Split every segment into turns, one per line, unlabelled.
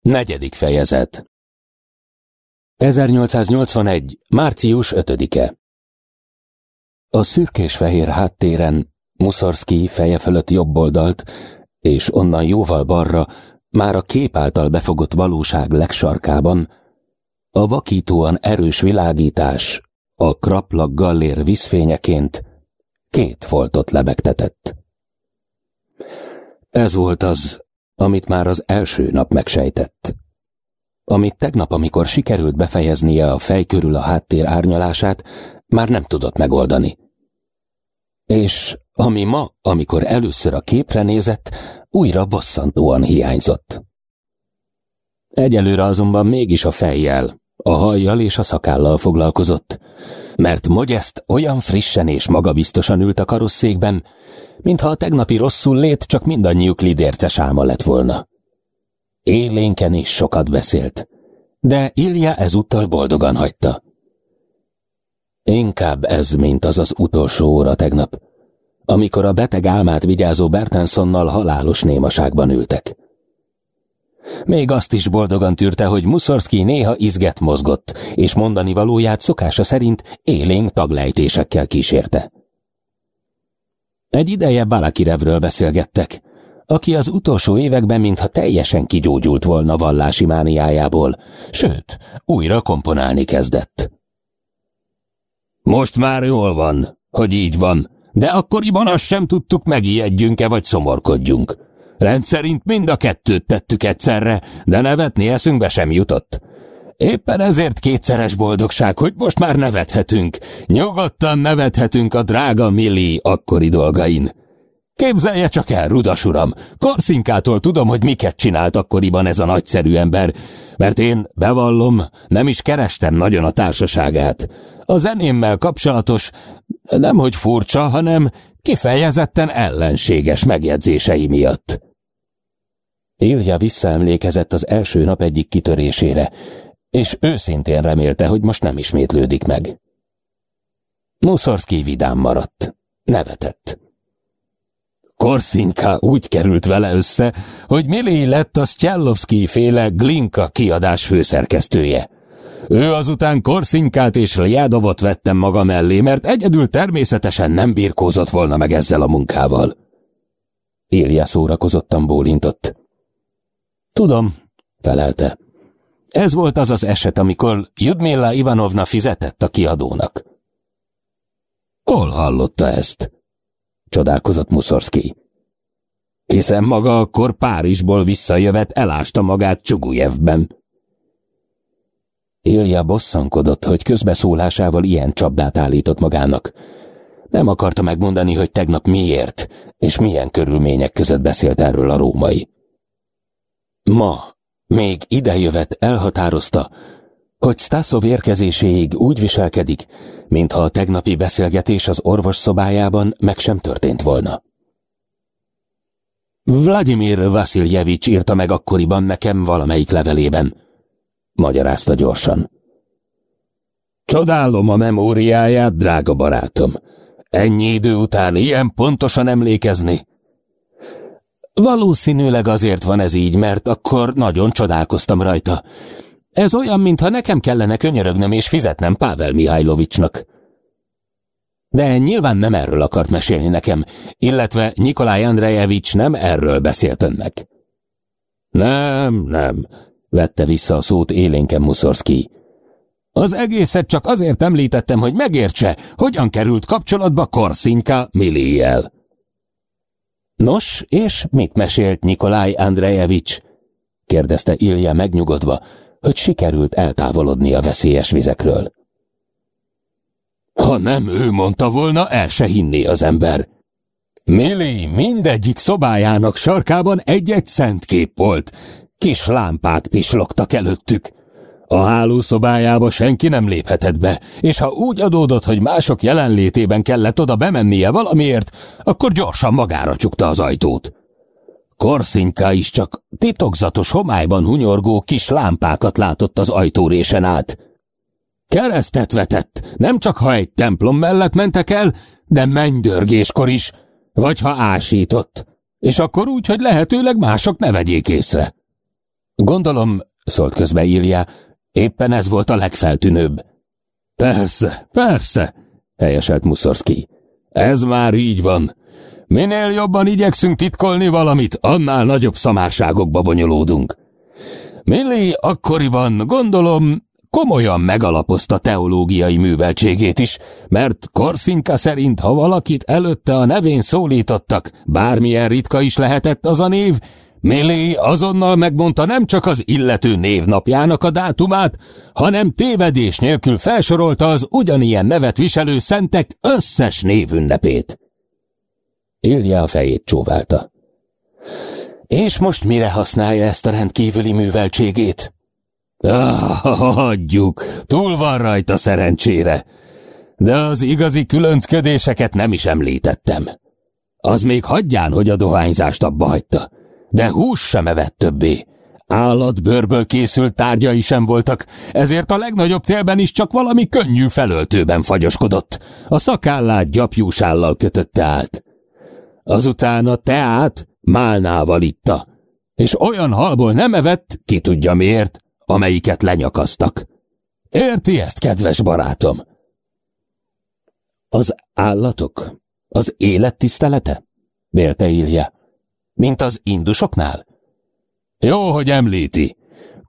Negyedik fejezet 1881. március 5-e A szürkés-fehér háttéren Muszorszki feje fölött jobb oldalt, és onnan jóval balra, már a kép által befogott valóság legsarkában, a vakítóan erős világítás, a kraplag gallér vízfényeként két foltot lebegtetett. Ez volt az, amit már az első nap megsejtett. Amit tegnap, amikor sikerült befejeznie a fej körül a háttér árnyalását, már nem tudott megoldani. És ami ma, amikor először a képre nézett, újra bosszantóan hiányzott. Egyelőre azonban mégis a fejjel, a hajjal és a szakállal foglalkozott, mert Mogyeszt olyan frissen és magabiztosan ült a karosszékben, mintha a tegnapi rosszul lét csak mindannyiuk lidérces álma lett volna. Élénken is sokat beszélt, de Ilja ezúttal boldogan hagyta. Inkább ez, mint az az utolsó óra tegnap, amikor a beteg álmát vigyázó Bertensonnal halálos némaságban ültek. Még azt is boldogan tűrte, hogy Muszorszki néha izget mozgott, és mondani valóját szokása szerint élénk taglejtésekkel kísérte. Egy ideje Balakirevről beszélgettek, aki az utolsó években mintha teljesen kigyógyult volna vallási mániájából, sőt, újra komponálni kezdett. Most már jól van, hogy így van, de akkoriban azt sem tudtuk, megijedjünk-e vagy szomorkodjunk. Rendszerint mind a kettőt tettük egyszerre, de nevetni eszünkbe sem jutott. Éppen ezért kétszeres boldogság, hogy most már nevethetünk. Nyugodtan nevethetünk a drága Milli akkori dolgain. Képzelje csak el, rudas uram, Korszinkától tudom, hogy miket csinált akkoriban ez a nagyszerű ember, mert én, bevallom, nem is kerestem nagyon a társaságát. A zenémmel kapcsolatos, nemhogy furcsa, hanem kifejezetten ellenséges megjegyzései miatt. Ilja visszaemlékezett az első nap egyik kitörésére, és őszintén remélte, hogy most nem ismétlődik meg. Muszorszki vidám maradt. Nevetett. Korszinka úgy került vele össze, hogy Milé lett a Sztyellovszki féle Glinka kiadás főszerkesztője. Ő azután Korszinkát és Ljádovot vettem maga mellé, mert egyedül természetesen nem birkózott volna meg ezzel a munkával. Ilja szórakozottan bólintott. Tudom, felelte. Ez volt az az eset, amikor Judmilla Ivanovna fizetett a kiadónak. Hol hallotta ezt? Csodálkozott Muszorszki. Hiszen maga akkor Párizsból visszajövet elásta magát Csugujevben. Ilja bosszankodott, hogy közbeszólásával ilyen csapdát állított magának. Nem akarta megmondani, hogy tegnap miért és milyen körülmények között beszélt erről a római. Ma, még idejövet elhatározta, hogy Stasov érkezéséig úgy viselkedik, mintha a tegnapi beszélgetés az orvos szobájában meg sem történt volna. Vladimir Vasiljevics írta meg akkoriban nekem valamelyik levelében, magyarázta gyorsan. Csodálom a memóriáját, drága barátom. Ennyi idő után ilyen pontosan emlékezni, Valószínűleg azért van ez így, mert akkor nagyon csodálkoztam rajta. Ez olyan, mintha nekem kellene könyörögnöm és fizetnem Pável Mihajlovicsnak. De nyilván nem erről akart mesélni nekem, illetve Nikolaj Andrejevics nem erről beszélt önnek. Nem, nem, vette vissza a szót élénken Muszorszki. Az egészet csak azért említettem, hogy megértse, hogyan került kapcsolatba Korszinka Milliel. Nos, és mit mesélt Nikolaj Andrejevics? kérdezte Ilja megnyugodva, hogy sikerült eltávolodni a veszélyes vizekről. Ha nem ő mondta volna, el se hinné az ember. Milli mindegyik szobájának sarkában egy-egy szent kép volt. Kis lámpák pislogtak előttük. A hálószobájába senki nem léphetett be, és ha úgy adódott, hogy mások jelenlétében kellett oda bemennie valamiért, akkor gyorsan magára csukta az ajtót. Korszinka is csak titokzatos homályban hunyorgó kis lámpákat látott az ajtórésen át. Keresztet vetett, nem csak ha egy templom mellett mentek el, de mennydörgéskor is, vagy ha ásított, és akkor úgy, hogy lehetőleg mások ne vegyék észre. Gondolom, szólt közbe Ilja, éppen ez volt a legfeltűnőbb. Persze, persze, helyeselt Muszorszki. Ez már így van. Minél jobban igyekszünk titkolni valamit, annál nagyobb szamárságokba bonyolódunk. Milli akkoriban, gondolom, komolyan megalapozta teológiai műveltségét is, mert Korszinka szerint, ha valakit előtte a nevén szólítottak, bármilyen ritka is lehetett az a név, Milli azonnal megmondta nem csak az illető névnapjának a dátumát, hanem tévedés nélkül felsorolta az ugyanilyen nevet viselő szentek összes névünnepét. Ilja a fejét csóválta. És most mire használja ezt a rendkívüli műveltségét? Ah, hagyjuk, túl van rajta szerencsére. De az igazi különcködéseket nem is említettem. Az még hagyján, hogy a dohányzást abba hagyta. De hús sem evett többé. Állatbőrből készült tárgyai sem voltak, ezért a legnagyobb télben is csak valami könnyű felöltőben fagyoskodott. A szakállát gyapjúsállal kötötte át. Azután a teát málnával itta, és olyan halból nem evett, ki tudja miért, amelyiket lenyakaztak. Érti ezt, kedves barátom? Az állatok? Az élet tisztelete? Vélte Ilja. Mint az indusoknál? Jó, hogy említi.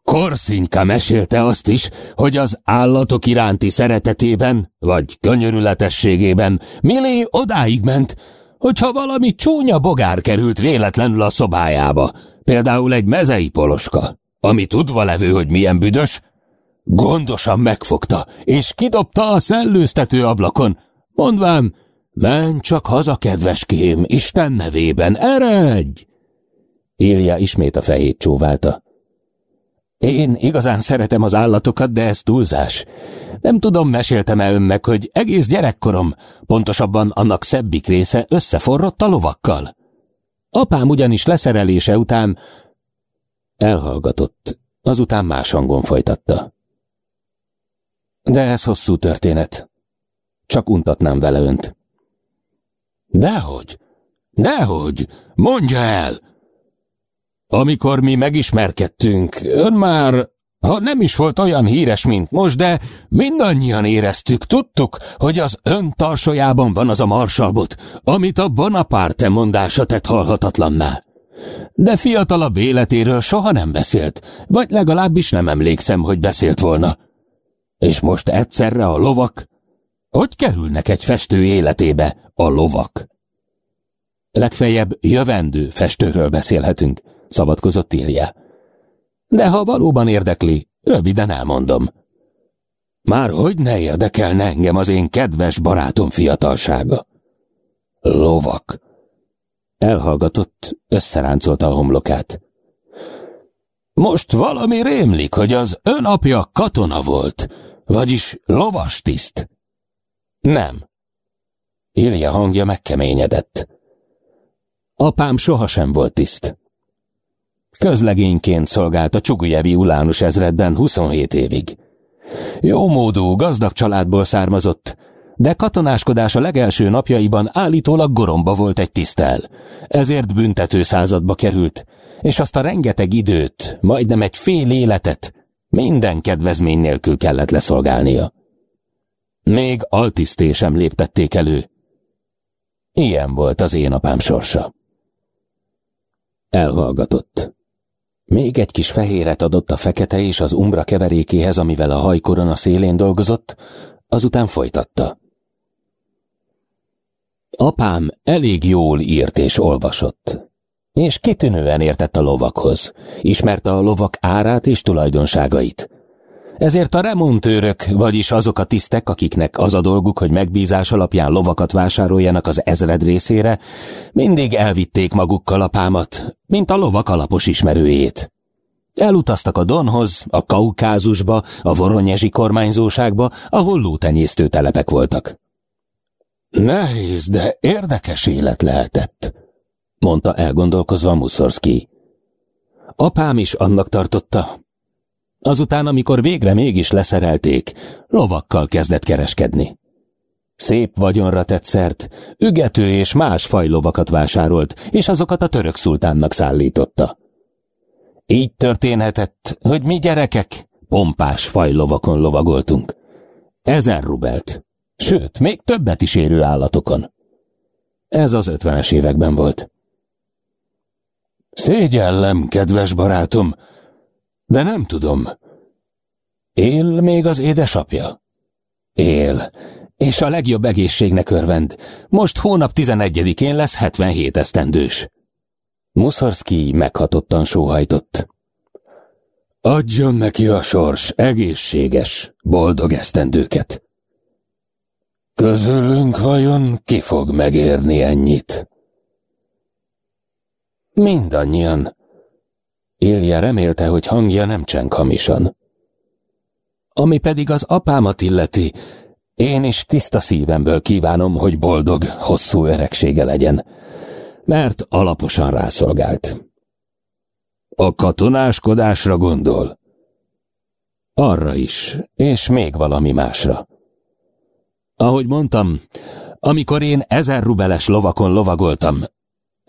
Korszínka mesélte azt is, hogy az állatok iránti szeretetében, vagy könyörületességében Milé odáig ment, hogyha valami csúnya bogár került véletlenül a szobájába, például egy mezei poloska, ami tudva levő, hogy milyen büdös, gondosan megfogta, és kidobta a szellőztető ablakon, mondván, menj csak haza, kedveském, Isten nevében, eredj! Ilja ismét a fejét csóválta. Én igazán szeretem az állatokat, de ez túlzás. Nem tudom, meséltem-e önnek, hogy egész gyerekkorom, pontosabban annak szebbik része összeforrott a lovakkal. Apám ugyanis leszerelése után elhallgatott, azután más hangon folytatta. De ez hosszú történet. Csak untatnám vele önt. Dehogy, dehogy, mondja el! Amikor mi megismerkedtünk, ön már, ha nem is volt olyan híres, mint most, de mindannyian éreztük, tudtuk, hogy az ön tarsójában van az a marsalbot, amit a Bonaparte mondása tett halhatatlanná. De fiatalabb életéről soha nem beszélt, vagy legalábbis nem emlékszem, hogy beszélt volna. És most egyszerre a lovak? Hogy kerülnek egy festő életébe a lovak? Legfeljebb jövendő festőről beszélhetünk szabadkozott Ilja. De ha valóban érdekli, röviden elmondom. Már hogy ne érdekelne engem az én kedves barátom fiatalsága? Lovak. Elhallgatott, összeráncolta a homlokát. Most valami rémlik, hogy az ön apja katona volt, vagyis lovas tiszt. Nem. Ilja hangja megkeményedett. Apám sohasem volt tiszt. Közlegényként szolgált a Csugujevi Ulánus ezredben 27 évig. Jó módú, gazdag családból származott, de katonáskodása legelső napjaiban állítólag goromba volt egy tisztel, ezért büntető századba került, és azt a rengeteg időt, majdnem egy fél életet minden kedvezmény nélkül kellett leszolgálnia. Még altiszté sem léptették elő. Ilyen volt az én apám sorsa. Elhallgatott. Még egy kis fehéret adott a fekete és az umbra keverékéhez, amivel a hajkoron a szélén dolgozott, azután folytatta. Apám elég jól írt és olvasott, és kitűnően értett a lovakhoz, ismerte a lovak árát és tulajdonságait. Ezért a remontőrök, vagyis azok a tisztek, akiknek az a dolguk, hogy megbízás alapján lovakat vásároljanak az ezred részére, mindig elvitték magukkal apámat, mint a lovak alapos ismerőjét. Elutaztak a Donhoz, a Kaukázusba, a Voronyezsi kormányzóságba, ahol lótenyésztő telepek voltak. Nehéz, de érdekes élet lehetett, mondta elgondolkozva Muszorszki. Apám is annak tartotta, Azután, amikor végre mégis leszerelték, lovakkal kezdett kereskedni. Szép vagyonra tett szert, ügető és más fajlovakat vásárolt, és azokat a török szultánnak szállította. Így történhetett, hogy mi gyerekek pompás fajlovakon lovagoltunk. Ezer rubelt, sőt, még többet is érő állatokon. Ez az ötvenes években volt. Szégyellem, kedves barátom, de nem tudom. Él még az édesapja? Él, és a legjobb egészségnek örvend. Most hónap 11-én lesz 77 esztendős. Muszorszki meghatottan sóhajtott. Adjon neki a sors egészséges, boldog esztendőket. Közülünk vajon ki fog megérni ennyit? Mindannyian. Ilja remélte, hogy hangja nem cseng hamisan. Ami pedig az apámat illeti, én is tiszta szívemből kívánom, hogy boldog, hosszú öregsége legyen, mert alaposan rászolgált. A katonáskodásra gondol? Arra is, és még valami másra. Ahogy mondtam, amikor én ezer rubeles lovakon lovagoltam,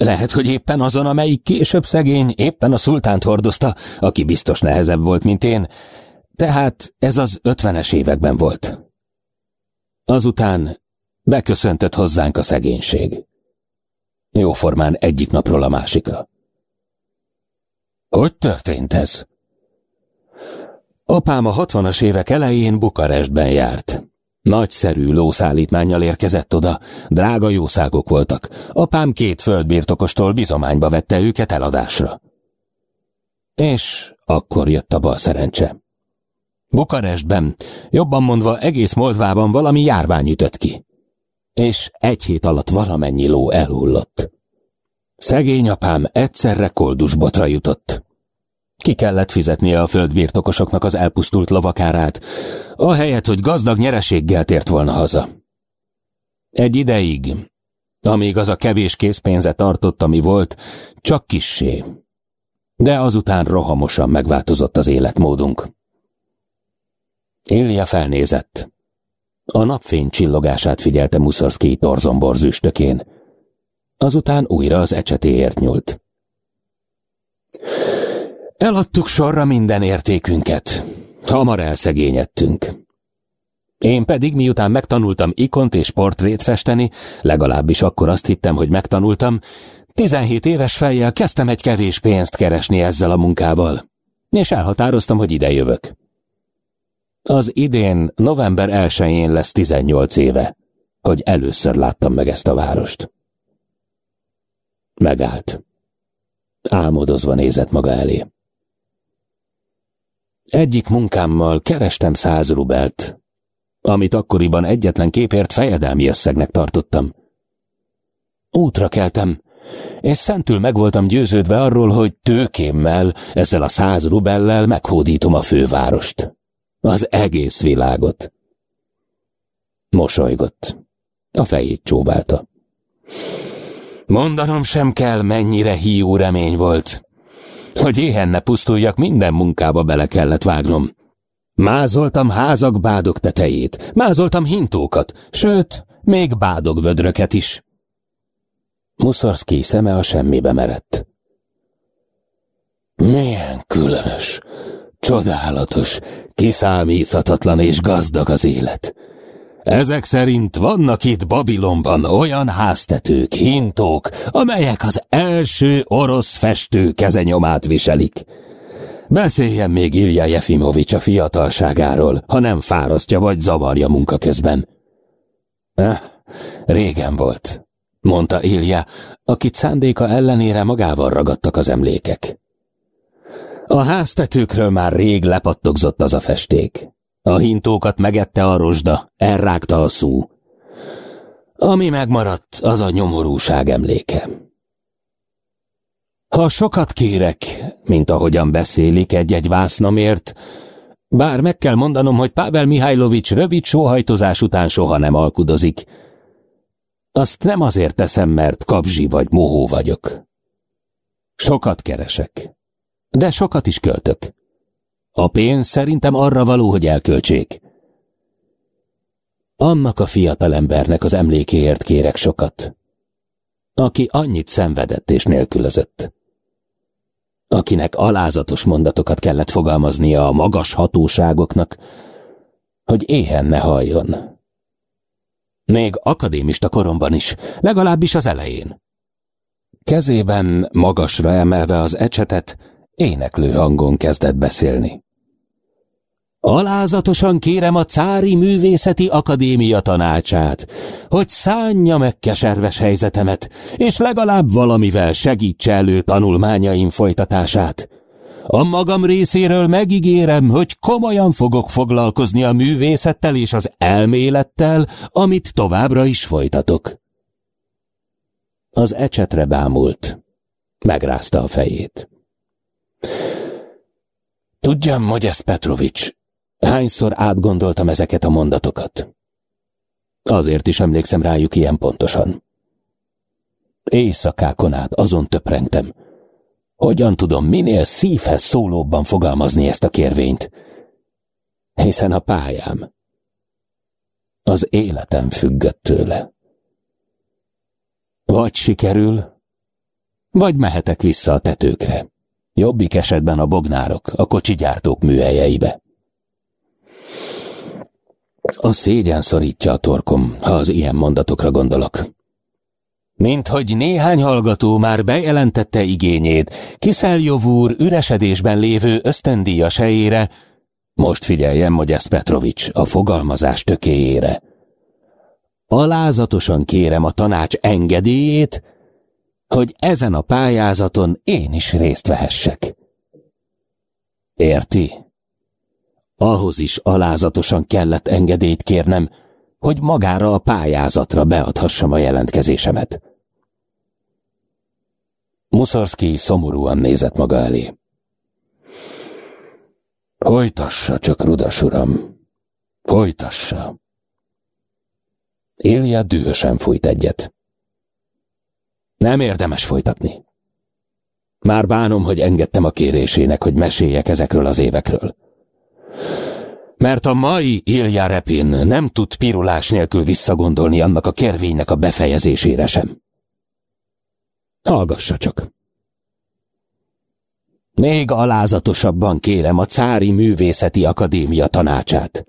lehet, hogy éppen azon, amelyik később szegény, éppen a szultánt hordozta, aki biztos nehezebb volt, mint én, tehát ez az ötvenes években volt. Azután beköszöntött hozzánk a szegénység. Jóformán egyik napról a másikra. Hogy történt ez? Apám a hatvanas évek elején Bukarestben járt. Nagyszerű lószállítmányjal érkezett oda, drága jószágok voltak. Apám két földbirtokostól bizományba vette őket eladásra. És akkor jött a bal szerencse. Bukarestben, jobban mondva egész Moldvában valami járvány ütött ki. És egy hét alatt valamennyi ló elhullott. Szegény apám egyszerre koldusbotra jutott. Ki kellett fizetnie a földbirtokosoknak az elpusztult lavakárát, ahelyett, hogy gazdag nyereséggel tért volna haza. Egy ideig, amíg az a kevés készpénze tartott, ami volt, csak kissé. De azután rohamosan megváltozott az életmódunk. Ilja felnézett. A napfény csillogását figyelte Muszorszki torzombor züstökén. Azután újra az ecsetéért nyúlt. Eladtuk sorra minden értékünket. Hamar elszegényedtünk. Én pedig miután megtanultam ikont és portrét festeni, legalábbis akkor azt hittem, hogy megtanultam, 17 éves fejjel kezdtem egy kevés pénzt keresni ezzel a munkával, és elhatároztam, hogy ide jövök. Az idén, november 1-én lesz 18 éve, hogy először láttam meg ezt a várost. Megállt. Álmodozva nézett maga elé. Egyik munkámmal kerestem száz rubelt, amit akkoriban egyetlen képért fejedelmi összegnek tartottam. Útra keltem, és szentül meg voltam győződve arról, hogy tőkémmel, ezzel a száz rubellel meghódítom a fővárost. Az egész világot. Mosolygott. A fejét csóválta. Mondanom sem kell, mennyire hiú remény volt. Hogy éhen ne pusztuljak, minden munkába bele kellett vágnom. Mázoltam házak bádog tetejét, mázoltam hintókat, sőt, még bádog vödröket is. Muszorszki szeme a semmibe merett. Milyen különös, csodálatos, kiszámíthatatlan és gazdag az élet. Ezek szerint vannak itt Babilonban olyan háztetők, hintók, amelyek az első orosz festő kezenyomát viselik. Beszéljen még Ilja Jefimovics a fiatalságáról, ha nem fárasztja vagy zavarja munka közben. Eh, régen volt, mondta Ilja, akit szándéka ellenére magával ragadtak az emlékek. A háztetőkről már rég lepattogzott az a festék. A hintókat megette a rozsda, elrágta a szú. Ami megmaradt, az a nyomorúság emléke. Ha sokat kérek, mint ahogyan beszélik egy-egy vásznamért, bár meg kell mondanom, hogy Pável Mihálylovics rövid sóhajtozás után soha nem alkudozik, azt nem azért teszem, mert kapzsi vagy mohó vagyok. Sokat keresek, de sokat is költök. A pénz szerintem arra való, hogy elköltsék. Annak a fiatalembernek az emlékéért kérek sokat, aki annyit szenvedett és nélkülözött. akinek alázatos mondatokat kellett fogalmaznia a magas hatóságoknak, hogy éhen ne halljon. Még akadémista koromban is, legalábbis az elején. Kezében magasra emelve az ecsetet, éneklő hangon kezdett beszélni. Alázatosan kérem a Cári Művészeti Akadémia tanácsát, hogy szánja meg keserves helyzetemet, és legalább valamivel segítse elő tanulmányaim folytatását. A magam részéről megígérem, hogy komolyan fogok foglalkozni a művészettel és az elmélettel, amit továbbra is folytatok. Az ecsetre bámult. Megrázta a fejét. Tudjam, Mogyesz Petrovics, hányszor átgondoltam ezeket a mondatokat. Azért is emlékszem rájuk ilyen pontosan. Éjszakákon át azon töprengtem, hogyan tudom minél szívhez szólóbban fogalmazni ezt a kérvényt? Hiszen a pályám, az életem függött tőle. Vagy sikerül, vagy mehetek vissza a tetőkre. Jobbik esetben a bognárok, a kocsigyártók műhelyeibe. A szégyen szorítja a torkom, ha az ilyen mondatokra gondolok. Mint hogy néhány hallgató már bejelentette igényét, Kiszeljov üresedésben lévő ösztöndíjas helyére, most figyeljen, Mogyesz Petrovics, a fogalmazás tökéjére. Alázatosan kérem a tanács engedélyét, hogy ezen a pályázaton én is részt vehessek. Érti? Ahhoz is alázatosan kellett engedélyt kérnem, hogy magára a pályázatra beadhassam a jelentkezésemet. Muszorszki szomorúan nézett maga elé. Folytassa csak, rudas uram, folytassa. Ilja dühösen fújt egyet. Nem érdemes folytatni. Már bánom, hogy engedtem a kérésének, hogy meséljek ezekről az évekről. Mert a mai Ilja Repin nem tud pirulás nélkül visszagondolni annak a kérvénynek a befejezésére sem. Hallgassa csak. Még alázatosabban kérem a Cári Művészeti Akadémia tanácsát,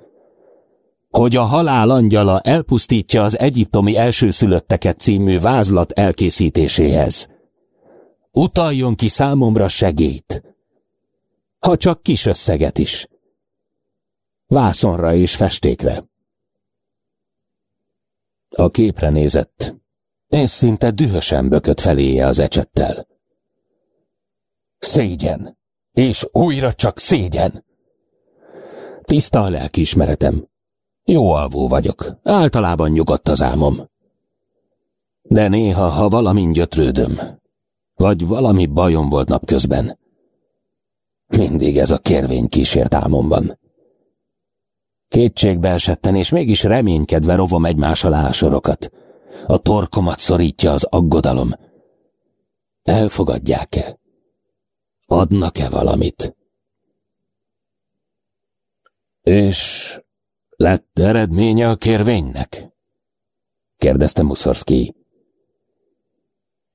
hogy a halál angyala elpusztítja az egyiptomi elsőszülötteket című vázlat elkészítéséhez. Utaljon ki számomra segét, ha csak kis összeget is. Vászonra és festékre. A képre nézett, és szinte dühösen bökött feléje az ecsettel. Szégyen, és újra csak szégyen. Tiszta a lelkiismeretem. Jó alvó vagyok, általában nyugodt az álmom. De néha, ha valamin gyötrődöm, vagy valami bajom volt napközben, mindig ez a kérvény kísért álmomban. Kétségbe esetten, és mégis reménykedve rovom egymás alá a sorokat. A torkomat szorítja az aggodalom. Elfogadják-e? Adnak-e valamit? És lett eredménye a kérvénynek? kérdezte Muszorszki.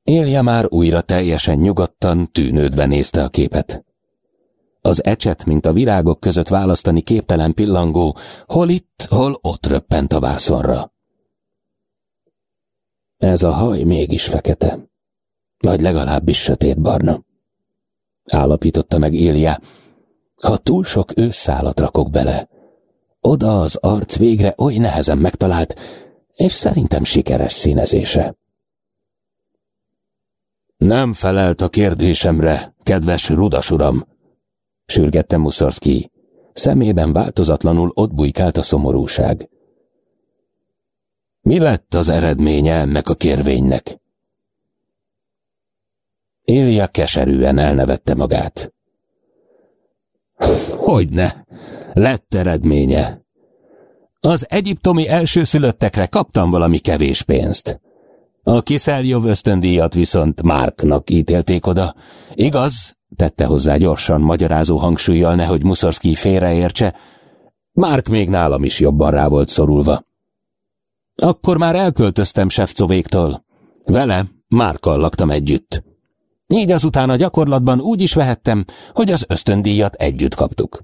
Élje már újra teljesen nyugodtan, tűnődve nézte a képet. Az ecset, mint a virágok között választani képtelen pillangó, hol itt, hol ott röppent a vászonra. Ez a haj mégis fekete, vagy legalábbis sötétbarna. Állapította meg Ilja, ha túl sok ősszálat rakok bele, oda az arc végre oly nehezen megtalált, és szerintem sikeres színezése. Nem felelt a kérdésemre, kedves rudas uram, sürgette Muszorszki. Szemében változatlanul ott bujkált a szomorúság. Mi lett az eredménye ennek a kérvénynek? Élia keserűen elnevette magát. Hogyne, lett eredménye. Az egyiptomi elsőszülöttekre kaptam valami kevés pénzt. A Kiszeljov ösztöndíjat viszont Márknak ítélték oda. Igaz, tette hozzá gyorsan, magyarázó hangsúlyjal, nehogy Muszorszki félreértse, Márk még nálam is jobban rá volt szorulva. Akkor már elköltöztem Sefcovéktól. Vele, Márkkal laktam együtt. Így azután a gyakorlatban úgy is vehettem, hogy az ösztöndíjat együtt kaptuk.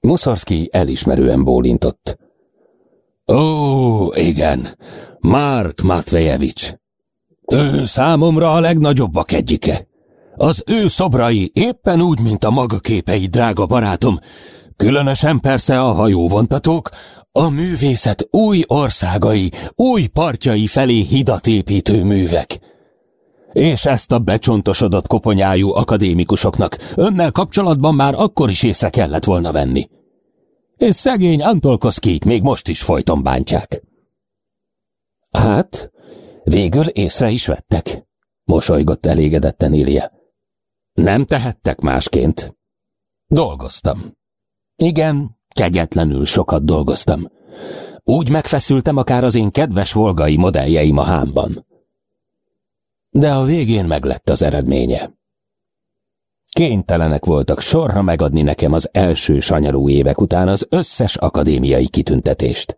Muszorszki elismerően bólintott. Ó, igen, Mark Matvejevics. Ő számomra a legnagyobbak egyike. Az ő szobrai éppen úgy, mint a maga képei, drága barátom, különösen persze a hajóvontatók, a művészet új országai, új partjai felé hidat építő művek. És ezt a becsontosodott koponyájú akadémikusoknak önnel kapcsolatban már akkor is észre kellett volna venni. És szegény Antolkoszkit még most is folyton bántják. Hát, végül észre is vettek, mosolygott elégedetten Ilja. Nem tehettek másként. Dolgoztam. Igen, kegyetlenül sokat dolgoztam. Úgy megfeszültem akár az én kedves volgai modelljeim a hámban. De a végén meglett az eredménye. Kénytelenek voltak sorra megadni nekem az első sanyarú évek után az összes akadémiai kitüntetést.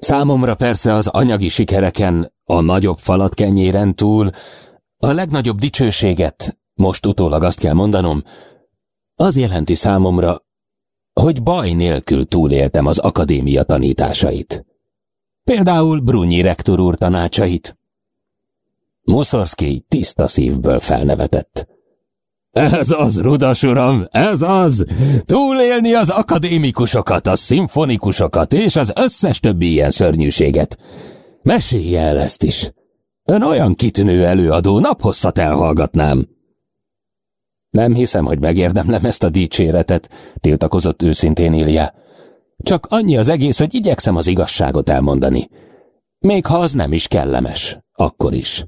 Számomra persze az anyagi sikereken, a nagyobb falat kenyéren túl, a legnagyobb dicsőséget, most utólag azt kell mondanom, az jelenti számomra, hogy baj nélkül túléltem az akadémia tanításait. Például Brunyi rektor úr tanácsait. Muszorszki tiszta szívből felnevetett. Ez az, rudas uram, ez az! Túlélni az akadémikusokat, a szimfonikusokat és az összes többi ilyen szörnyűséget. Mesélje el ezt is. Ön olyan kitűnő előadó, naphosszat elhallgatnám. Nem hiszem, hogy megérdemlem ezt a dicséretet, tiltakozott őszintén Ilja. Csak annyi az egész, hogy igyekszem az igazságot elmondani. Még ha az nem is kellemes, akkor is.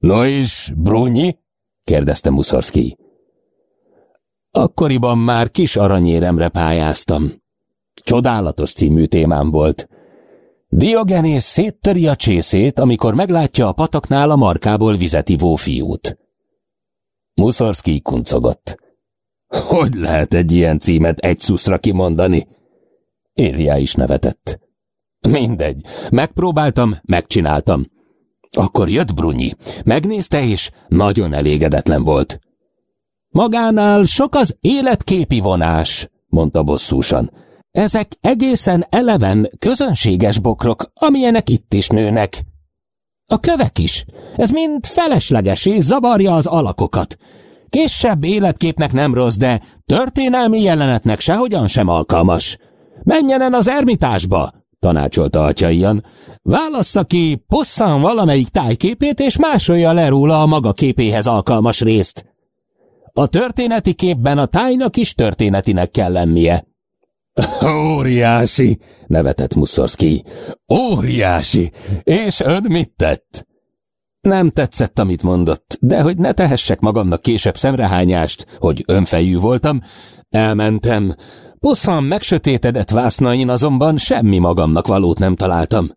No és, Brunyi? kérdezte Muszorszki. Akkoriban már kis aranyéremre pályáztam. Csodálatos című témám volt. Diogenész széttöri a csészét, amikor meglátja a pataknál a markából vizet ivó fiút. Muszorszki kuncogott. Hogy lehet egy ilyen címet egy szuszra kimondani? Érjá is nevetett. Mindegy, megpróbáltam, megcsináltam. Akkor jött Brunyi, megnézte és nagyon elégedetlen volt. Magánál sok az életképi vonás, mondta bosszúsan. Ezek egészen eleven, közönséges bokrok, amilyenek itt is nőnek. A kövek is. Ez mind felesleges és zavarja az alakokat. Késebb életképnek nem rossz, de történelmi jelenetnek sehogyan sem alkalmas. Menjen el az ermitásba, tanácsolta atya Ian. Válassza ki posszan valamelyik tájképét, és másolja le róla a maga képéhez alkalmas részt. A történeti képben a tájnak is történetinek kell lennie. Óriási, nevetett Muszorszki. Óriási! És ön mit tett? Nem tetszett, amit mondott, de hogy ne tehessek magamnak később szemrehányást, hogy önfejű voltam, elmentem. Puszan megsötétedett vásznain azonban semmi magamnak valót nem találtam.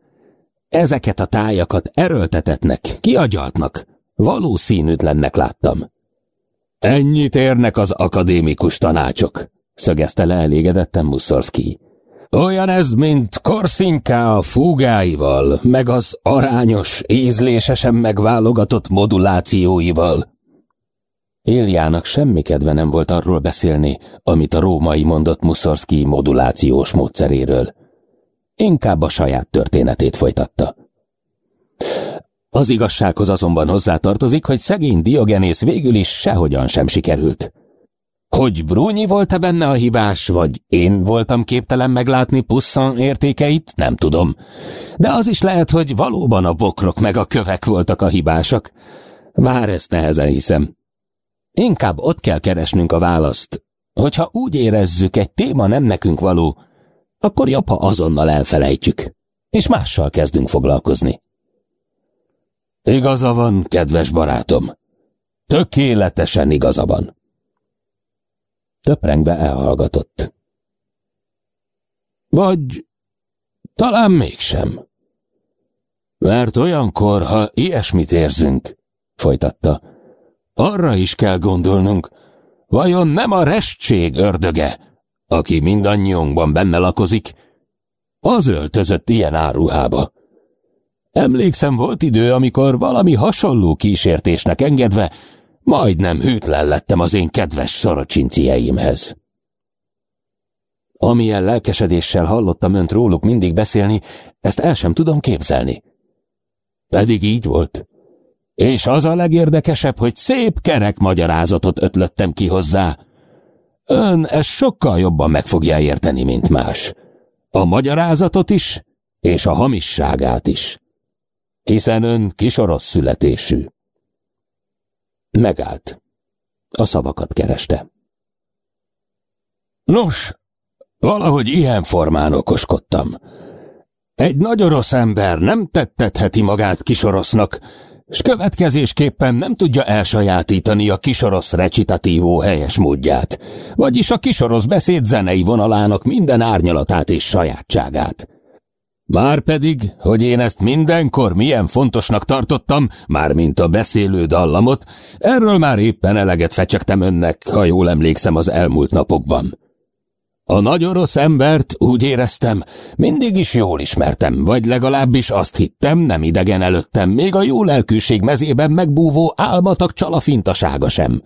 Ezeket a tájakat erőltetetnek, kiagyaltnak, valószínűtlennek láttam. Ennyit érnek az akadémikus tanácsok szögezte le elégedetten Muszorszki. Olyan ez, mint Korszinká a fúgáival, meg az arányos, ízlésesen megválogatott modulációival. Iljának semmi kedve nem volt arról beszélni, amit a római mondott Muszorszki modulációs módszeréről. Inkább a saját történetét folytatta. Az igazsághoz azonban hozzátartozik, hogy szegény Diogenész végül is sehogyan sem sikerült. Hogy Brúnyi volt-e benne a hibás, vagy én voltam képtelen meglátni pusszan értékeit, nem tudom. De az is lehet, hogy valóban a bokrok meg a kövek voltak a hibásak. Bár ezt nehezen hiszem. Inkább ott kell keresnünk a választ. Hogyha úgy érezzük, egy téma nem nekünk való, akkor jobb, ha azonnal elfelejtjük, és mással kezdünk foglalkozni. Igaza van, kedves barátom. Tökéletesen igaza van. Töprengve elhallgatott. Vagy talán mégsem. Mert olyankor, ha ilyesmit érzünk, folytatta, arra is kell gondolnunk, vajon nem a restség ördöge, aki mindannyiunkban benne lakozik, az öltözött ilyen áruhába. Emlékszem, volt idő, amikor valami hasonló kísértésnek engedve, majdnem hűtlen lettem az én kedves szorocsincieimhez. Amilyen lelkesedéssel hallottam önt róluk mindig beszélni, ezt el sem tudom képzelni. Pedig így volt. És az a legérdekesebb, hogy szép kerek magyarázatot ötlöttem ki hozzá. Ön ezt sokkal jobban meg fogja érteni, mint más. A magyarázatot is, és a hamisságát is. Hiszen ön kisorosz születésű. Megállt. A szavakat kereste. Nos, valahogy ilyen formán okoskodtam. Egy nagy orosz ember nem tettetheti magát kisorosznak, s következésképpen nem tudja elsajátítani a kisorosz recitatívó helyes módját, vagyis a kisorosz beszéd zenei vonalának minden árnyalatát és sajátságát. Márpedig, hogy én ezt mindenkor milyen fontosnak tartottam, mármint a beszélő dallamot, erről már éppen eleget fecsegtem önnek, ha jól emlékszem az elmúlt napokban. A nagyon rossz embert, úgy éreztem, mindig is jól ismertem, vagy legalábbis azt hittem, nem idegen előttem, még a jó lelkűség mezében megbúvó álmatak csalafintasága sem.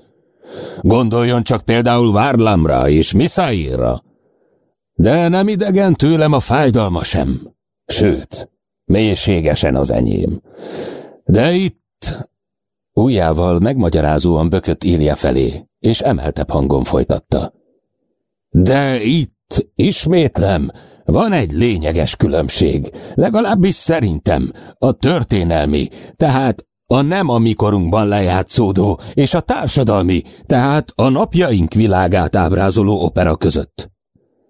Gondoljon csak például Várlamra és Misairra. De nem idegen tőlem a fájdalma sem. Sőt, mélységesen az enyém. De itt... Újjával megmagyarázóan bökött Ilja felé, és emeltebb hangon folytatta. De itt, ismétlem, van egy lényeges különbség, legalábbis szerintem, a történelmi, tehát a nem a mikorunkban lejátszódó, és a társadalmi, tehát a napjaink világát ábrázoló opera között.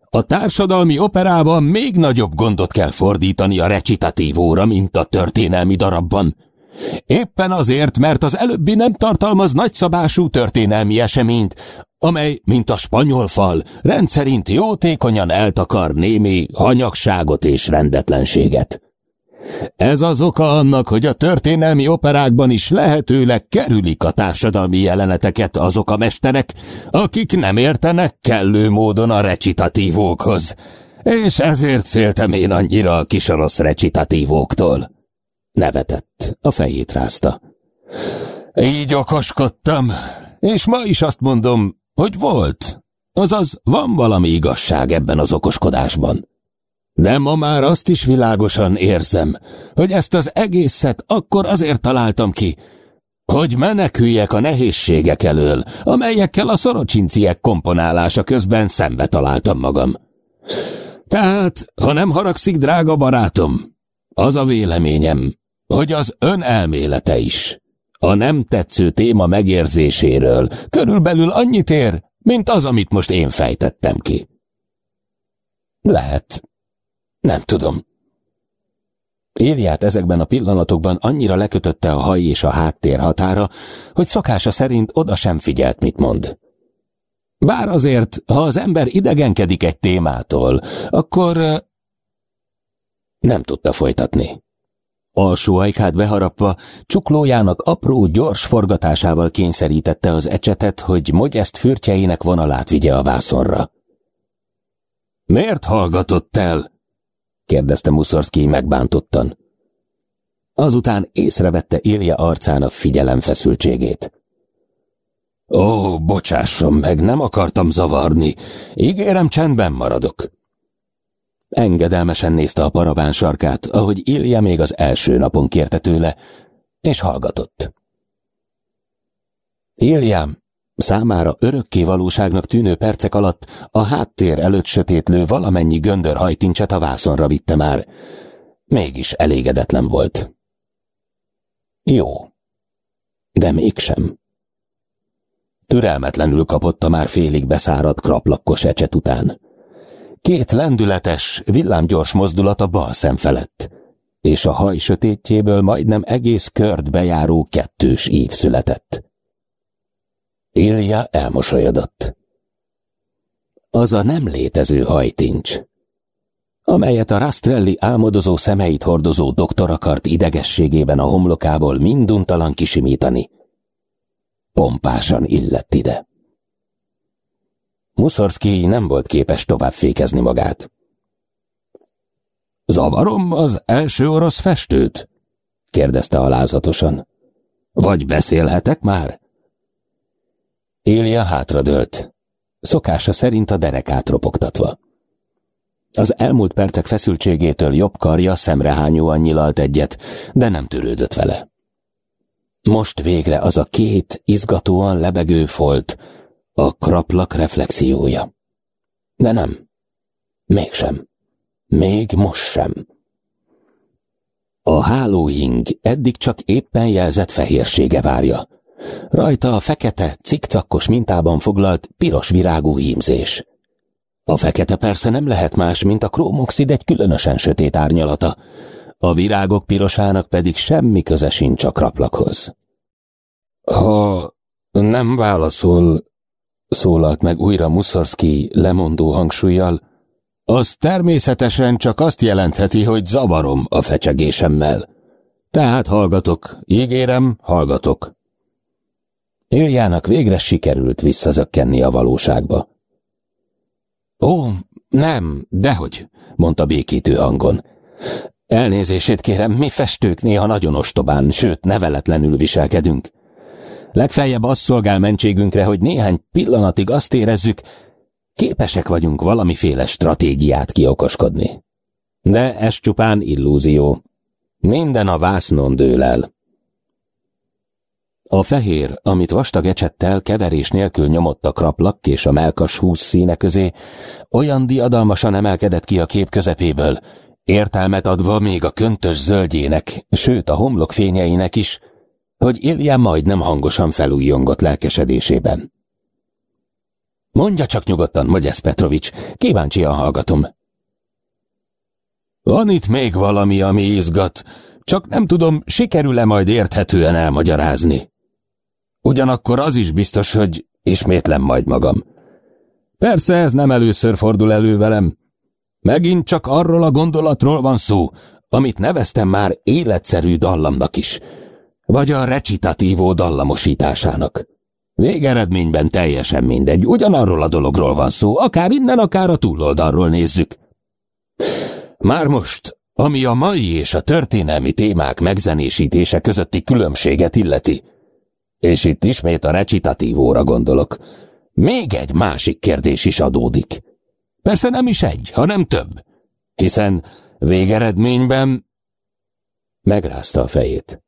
A társadalmi operában még nagyobb gondot kell fordítani a recitatívóra, mint a történelmi darabban. Éppen azért, mert az előbbi nem tartalmaz nagyszabású történelmi eseményt, amely, mint a spanyol fal, rendszerint jótékonyan eltakar némi hanyagságot és rendetlenséget. Ez az oka annak, hogy a történelmi operákban is lehetőleg kerülik a társadalmi jeleneteket azok a mesterek, akik nem értenek kellő módon a recitatívókhoz. És ezért féltem én annyira a kisorosz recitatívóktól. Nevetett, a fejét rázta. Így okoskodtam, és ma is azt mondom, hogy volt. Azaz, van valami igazság ebben az okoskodásban. De ma már azt is világosan érzem, hogy ezt az egészet akkor azért találtam ki, hogy meneküljek a nehézségek elől, amelyekkel a szorocsinciek komponálása közben szembe találtam magam. Tehát, ha nem haragszik, drága barátom, az a véleményem, hogy az ön elmélete is, a nem tetsző téma megérzéséről körülbelül annyit ér, mint az, amit most én fejtettem ki. Lehet, nem tudom. Éliát ezekben a pillanatokban annyira lekötötte a haj és a háttér határa, hogy szokása szerint oda sem figyelt, mit mond. Bár azért, ha az ember idegenkedik egy témától, akkor... Nem tudta folytatni. Alsó ajkát beharapva, csuklójának apró, gyors forgatásával kényszerítette az ecsetet, hogy mogyeszt fürtjeinek vonalát vigye a vászonra. Miért hallgatott el? kérdezte Muszorszki megbántottan. Azután észrevette Ilja arcán a figyelem feszültségét. Ó, bocsásson meg, nem akartam zavarni. Ígérem, csendben maradok. Engedelmesen nézte a paraván sarkát, ahogy Ilja még az első napon kérte tőle, és hallgatott. Ilja Számára örökké valóságnak tűnő percek alatt a háttér előtt sötétlő valamennyi göndör hajtincset a vászonra vitte már. Mégis elégedetlen volt. Jó. De mégsem. Türelmetlenül kapott a már félig beszáradt kraplakkos ecset után. Két lendületes, villámgyors mozdulat a bal szem felett, és a haj sötétjéből majdnem egész kört bejáró kettős ív született. Ilja elmosolyodott. Az a nem létező hajtincs, amelyet a Rastrelli álmodozó szemeit hordozó doktor akart idegességében a homlokából minduntalan kisimítani, pompásan illett ide. Muszorszki nem volt képes tovább fékezni magát. Zavarom az első orosz festőt? kérdezte alázatosan. Vagy beszélhetek már? Élia hátradőlt, szokása szerint a derekát ropogtatva. Az elmúlt percek feszültségétől jobb karja szemrehányóan nyilalt egyet, de nem törődött vele. Most végre az a két izgatóan lebegő folt, a kraplak reflexiója. De nem. Mégsem. Még most sem. A hálóing eddig csak éppen jelzett fehérsége várja. Rajta a fekete, cikcakkos mintában foglalt piros virágú hímzés. A fekete persze nem lehet más, mint a krómoxid egy különösen sötét árnyalata, a virágok pirosának pedig semmi köze sincs a kraplakhoz. Ha nem válaszol, szólalt meg újra Muszorszki lemondó hangsúlyjal, az természetesen csak azt jelentheti, hogy zavarom a fecsegésemmel. Tehát hallgatok, ígérem, hallgatok. Iljának végre sikerült visszazökkenni a valóságba. Ó, nem, dehogy, mondta békítő hangon. Elnézését kérem, mi festők néha nagyon ostobán, sőt, neveletlenül viselkedünk. Legfeljebb az szolgál mentségünkre, hogy néhány pillanatig azt érezzük, képesek vagyunk valamiféle stratégiát kiokoskodni. De ez csupán illúzió. Minden a vásznon dől el. A fehér, amit vastag ecsettel keverés nélkül nyomott a kraplak és a melkas húsz színe közé, olyan diadalmasan emelkedett ki a kép közepéből, értelmet adva még a köntös zöldjének, sőt a homlok fényeinek is, hogy Ilja majdnem hangosan felújjongott lelkesedésében. Mondja csak nyugodtan, Mogyesz Petrovics, kíváncsian hallgatom. Van itt még valami, ami izgat, csak nem tudom, sikerül-e majd érthetően elmagyarázni. Ugyanakkor az is biztos, hogy ismétlem majd magam. Persze ez nem először fordul elő velem. Megint csak arról a gondolatról van szó, amit neveztem már életszerű dallamnak is, vagy a recitatívó dallamosításának. Végeredményben teljesen mindegy, ugyanarról a dologról van szó, akár innen, akár a túloldalról nézzük. Már most, ami a mai és a történelmi témák megzenésítése közötti különbséget illeti, és itt ismét a recitatívóra gondolok. Még egy másik kérdés is adódik. Persze nem is egy, hanem több. Hiszen végeredményben... Megrázta a fejét.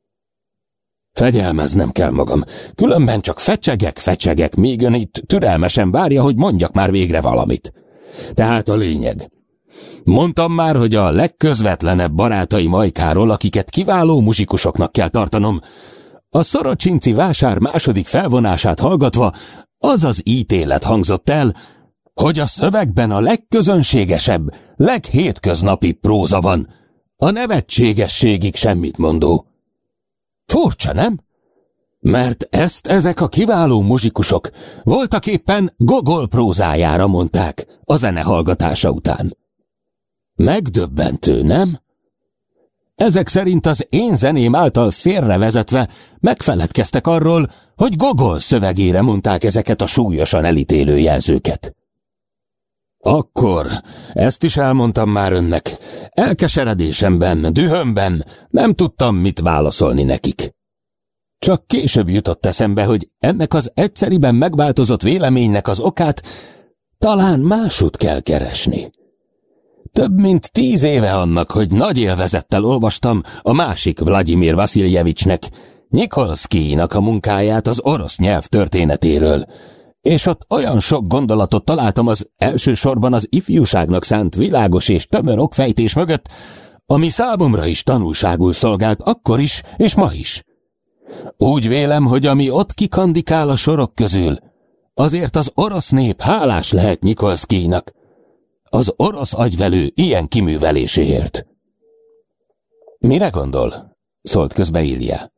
Fegyelmeznem kell magam, különben csak fecsegek, fecsegek, míg ön itt türelmesen várja, hogy mondjak már végre valamit. Tehát a lényeg. Mondtam már, hogy a legközvetlenebb barátai Majkáról, akiket kiváló muzsikusoknak kell tartanom, a Szorocsinci vásár második felvonását hallgatva az az ítélet hangzott el, hogy a szövegben a legközönségesebb, leghétköznapi próza van, a nevetségességig semmit mondó. Furcsa, nem? Mert ezt ezek a kiváló muzsikusok voltak éppen Gogol prózájára mondták a zene hallgatása után. Megdöbbentő, nem? Ezek szerint az én zeném által félrevezetve megfeledkeztek arról, hogy Gogol szövegére mondták ezeket a súlyosan elítélő jelzőket. Akkor, ezt is elmondtam már önnek, elkeseredésemben, dühömben nem tudtam mit válaszolni nekik. Csak később jutott eszembe, hogy ennek az egyszeriben megváltozott véleménynek az okát talán másút kell keresni. Több mint tíz éve annak, hogy nagy élvezettel olvastam a másik Vladimir Vasiljevicsnek, Nikolszkijnak a munkáját az orosz nyelv történetéről, és ott olyan sok gondolatot találtam az elsősorban az ifjúságnak szánt világos és tömör okfejtés mögött, ami számomra is tanulságul szolgált akkor is és ma is. Úgy vélem, hogy ami ott kikandikál a sorok közül, azért az orosz nép hálás lehet Nikolszkijnak, az orosz agyvelő ilyen kiműveléséért. Mire gondol? szólt közbe Ilja.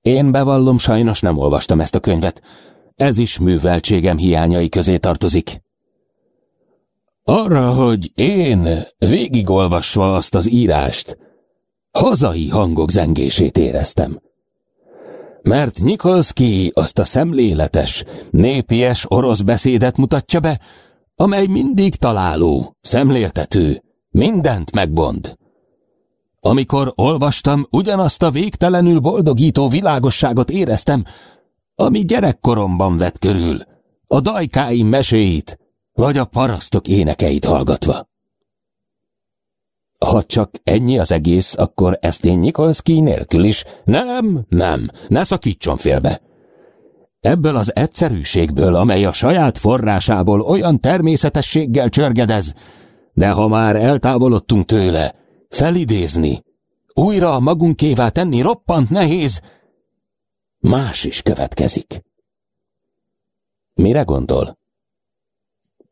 Én bevallom, sajnos nem olvastam ezt a könyvet. Ez is műveltségem hiányai közé tartozik. Arra, hogy én végigolvasva azt az írást, hazai hangok zengését éreztem. Mert Nikolszki azt a szemléletes, népies orosz beszédet mutatja be, amely mindig találó, szemléltető, mindent megbond. Amikor olvastam, ugyanazt a végtelenül boldogító világosságot éreztem, ami gyerekkoromban vett körül, a dajkáim meséit, vagy a parasztok énekeit hallgatva. Ha csak ennyi az egész, akkor ezt én Nikolszki nélkül is. Nem, nem, ne szakítson félbe. Ebből az egyszerűségből, amely a saját forrásából olyan természetességgel csörgedez, de ha már eltávolodtunk tőle, felidézni, újra magunkévá tenni roppant nehéz, más is következik. Mire gondol?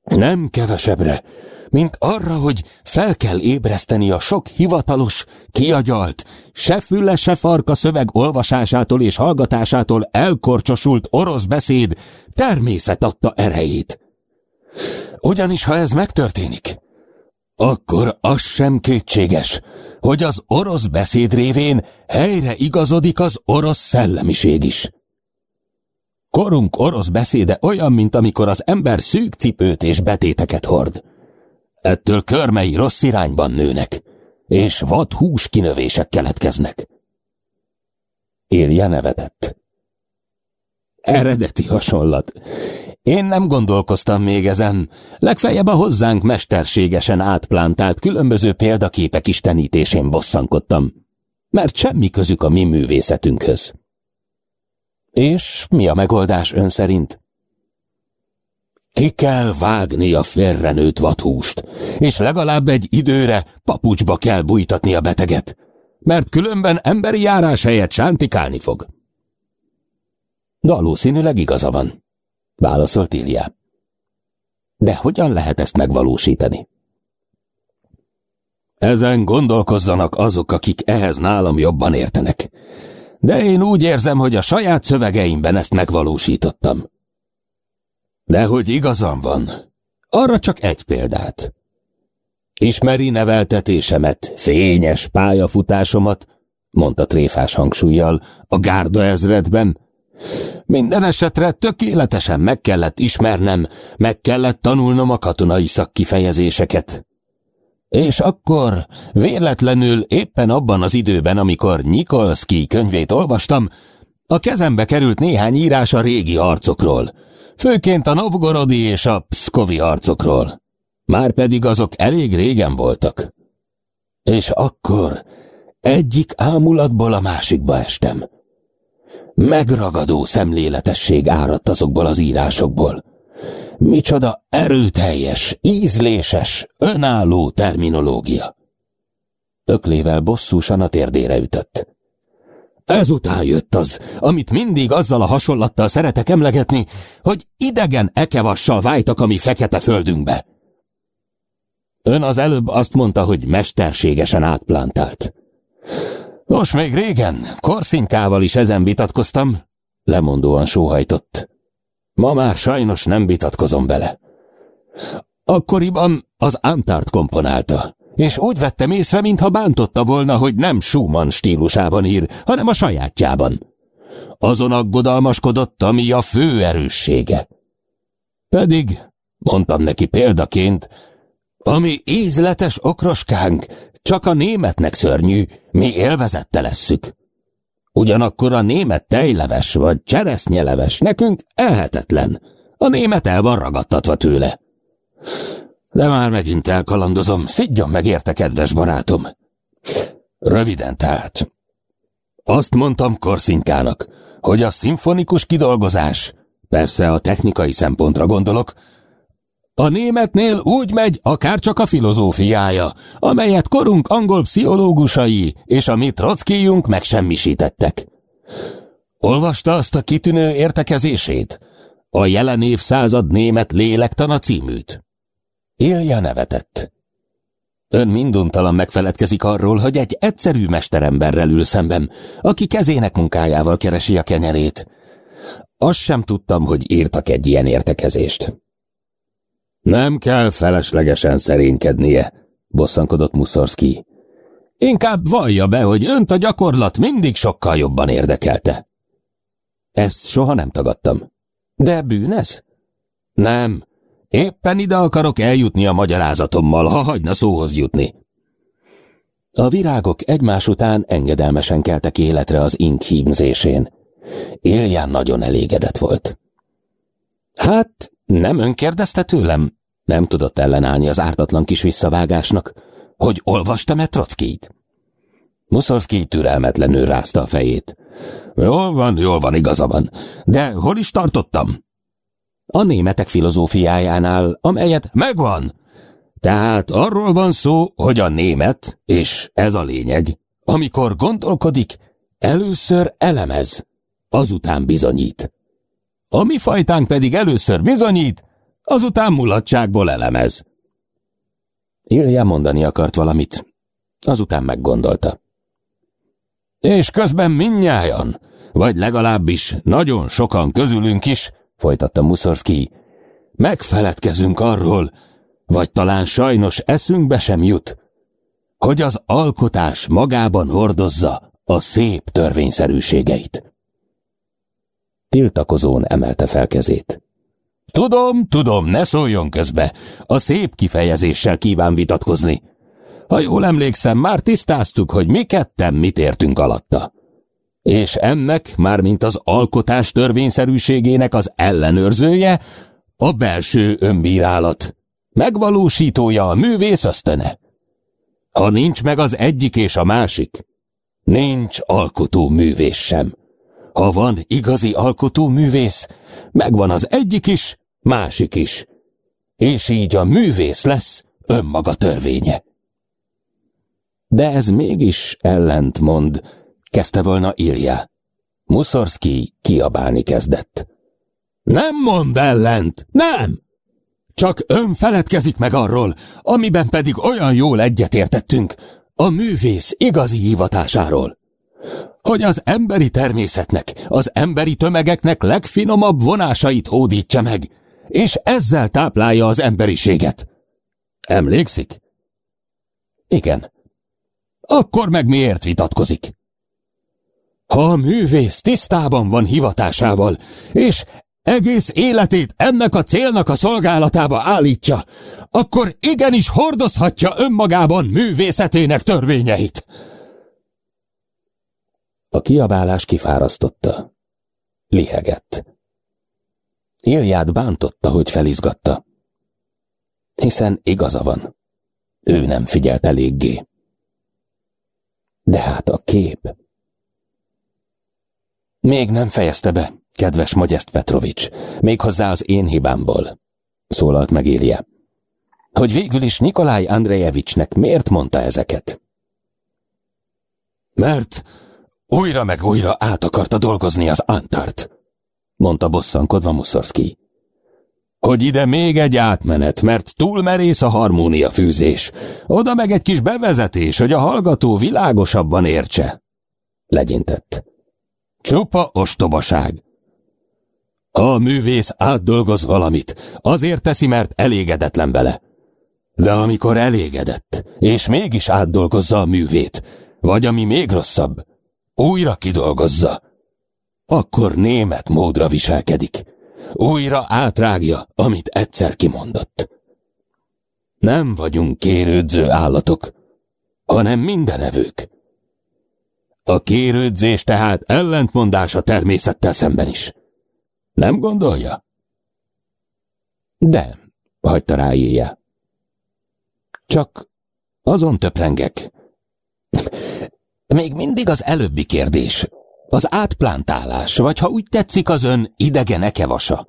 Nem kevesebbre, mint arra, hogy fel kell ébreszteni a sok hivatalos, kiagyalt, se füle, se farka szöveg olvasásától és hallgatásától elkorcsosult orosz beszéd természet adta erejét. Ugyanis, ha ez megtörténik, akkor az sem kétséges, hogy az orosz beszéd révén helyre igazodik az orosz szellemiség is. Korunk orosz beszéde olyan, mint amikor az ember szűk cipőt és betéteket hord. Ettől körmei rossz irányban nőnek, és vad hús kinövések keletkeznek. Élje nevetett. Eredeti hasonlat. Én nem gondolkoztam még ezen, legfeljebb a hozzánk mesterségesen átplántált különböző példaképek istenítésén bosszankodtam, mert semmi közük a mi művészetünkhöz. És mi a megoldás ön szerint? Ki kell vágni a félrenőtt vathúst, és legalább egy időre papucsba kell bújtatni a beteget, mert különben emberi járás helyett sántikálni fog. Valószínűleg igaza van, válaszolt Ilja. De hogyan lehet ezt megvalósítani? Ezen gondolkozzanak azok, akik ehhez nálam jobban értenek. De én úgy érzem, hogy a saját szövegeimben ezt megvalósítottam. De hogy igazam van, arra csak egy példát. Ismeri neveltetésemet, fényes pályafutásomat, mondta tréfás hangsúlyjal, a gárda ezredben. Minden esetre tökéletesen meg kellett ismernem, meg kellett tanulnom a katonai szakkifejezéseket. És akkor, véletlenül éppen abban az időben, amikor Nikolszki könyvét olvastam, a kezembe került néhány írás a régi harcokról, főként a Novgorodi és a Pszkovi harcokról. Márpedig azok elég régen voltak. És akkor egyik ámulatból a másikba estem. Megragadó szemléletesség áradt azokból az írásokból. Micsoda erőteljes, ízléses, önálló terminológia. Öklével bosszúsan a térdére ütött. Ezután jött az, amit mindig azzal a hasonlattal szeretek emlegetni, hogy idegen ekevassal vájtak a mi fekete földünkbe. Ön az előbb azt mondta, hogy mesterségesen átplantált. Nos, még régen, korszinkával is ezen vitatkoztam, lemondóan sóhajtott. Ma már sajnos nem vitatkozom vele. Akkoriban az Antárt komponálta, és úgy vettem észre, mintha bántotta volna, hogy nem Schumann stílusában ír, hanem a sajátjában. Azon aggodalmaskodott, ami a fő erőssége. Pedig, mondtam neki példaként, ami ízletes okroskánk, csak a németnek szörnyű, mi élvezette lesszük. Ugyanakkor a német tejleves vagy cseresznyeleves nekünk elhetetlen. A német el van ragadtatva tőle. De már megint elkalandozom, szidjon meg érte, kedves barátom. Röviden tehát. Azt mondtam Korszinkának, hogy a szimfonikus kidolgozás, persze a technikai szempontra gondolok, a németnél úgy megy, akár csak a filozófiája, amelyet korunk angol pszichológusai és a mi trockijunk megsemmisítettek. Olvasta azt a kitűnő értekezését? A jelen évszázad német lélektana címűt. Ilja nevetett. Ön minduntalan megfeledkezik arról, hogy egy egyszerű mesteremberrel ül szemben, aki kezének munkájával keresi a kenyerét. Azt sem tudtam, hogy írtak egy ilyen értekezést. Nem kell feleslegesen szerénykednie, bosszankodott Muszorszki. Inkább vallja be, hogy önt a gyakorlat mindig sokkal jobban érdekelte. Ezt soha nem tagadtam. De bűnez? Nem. Éppen ide akarok eljutni a magyarázatommal, ha hagyna szóhoz jutni. A virágok egymás után engedelmesen keltek életre az ink hímzésén. Ilján nagyon elégedett volt. Hát, nem ön kérdezte tőlem? Nem tudott ellenállni az ártatlan kis visszavágásnak, hogy olvastam-e Trockit? Muszorszki türelmetlenül rázta a fejét. Jól van, jól van, igaza van. De hol is tartottam? A németek filozófiájánál, amelyet megvan. Tehát arról van szó, hogy a német, és ez a lényeg, amikor gondolkodik, először elemez, azután bizonyít. A mi fajtánk pedig először bizonyít, azután mulatságból elemez. Ilja mondani akart valamit, azután meggondolta. És közben minnyájan, vagy legalábbis nagyon sokan közülünk is, folytatta Muszorszki, megfeledkezünk arról, vagy talán sajnos eszünkbe sem jut, hogy az alkotás magában hordozza a szép törvényszerűségeit. Tiltakozón emelte fel kezét. Tudom, tudom, ne szóljon közbe. A szép kifejezéssel kíván vitatkozni. Ha jól emlékszem, már tisztáztuk, hogy mi ketten mit értünk alatta. És ennek, mármint az alkotás törvényszerűségének az ellenőrzője, a belső önbírálat. Megvalósítója a művész ösztöne. Ha nincs meg az egyik és a másik, nincs alkotó művész sem. Ha van igazi alkotó művész, megvan az egyik is, másik is. És így a művész lesz önmaga törvénye. De ez mégis ellent mond, kezdte volna Ilja. Muszorszki kiabálni kezdett. Nem mond ellent, nem! Csak ön feledkezik meg arról, amiben pedig olyan jól egyetértettünk, a művész igazi hivatásáról. Hogy az emberi természetnek, az emberi tömegeknek legfinomabb vonásait hódítja meg, és ezzel táplálja az emberiséget. Emlékszik? Igen. Akkor meg miért vitatkozik? Ha a művész tisztában van hivatásával, és egész életét ennek a célnak a szolgálatába állítja, akkor igenis hordozhatja önmagában művészetének törvényeit. A kiabálás kifárasztotta. Lihegett. Ilját bántotta, hogy felizgatta. Hiszen igaza van. Ő nem figyelt eléggé. De hát a kép... Még nem fejezte be, kedves Magyest Petrovics, méghozzá az én hibámból, szólalt meg Ilje. Hogy végül is Nikolaj Andrejevicsnek miért mondta ezeket? Mert újra meg újra át akarta dolgozni az Antart, mondta bosszankodva Muszorszki. Hogy ide még egy átmenet, mert túl merész a harmónia fűzés. Oda meg egy kis bevezetés, hogy a hallgató világosabban értse. Legyintett. Csupa ostobaság. A művész átdolgoz valamit, azért teszi, mert elégedetlen vele. De amikor elégedett, és mégis átdolgozza a művét, vagy ami még rosszabb, újra kidolgozza, akkor német módra viselkedik. Újra átrágja, amit egyszer kimondott. Nem vagyunk kérődző állatok, hanem mindenevők. A kérődzés tehát ellentmondás a természettel szemben is. Nem gondolja? De, hagyta rá éjjel. Csak azon töprengek. Még mindig az előbbi kérdés. Az átplántálás, vagy ha úgy tetszik az ön idegen ekevasa.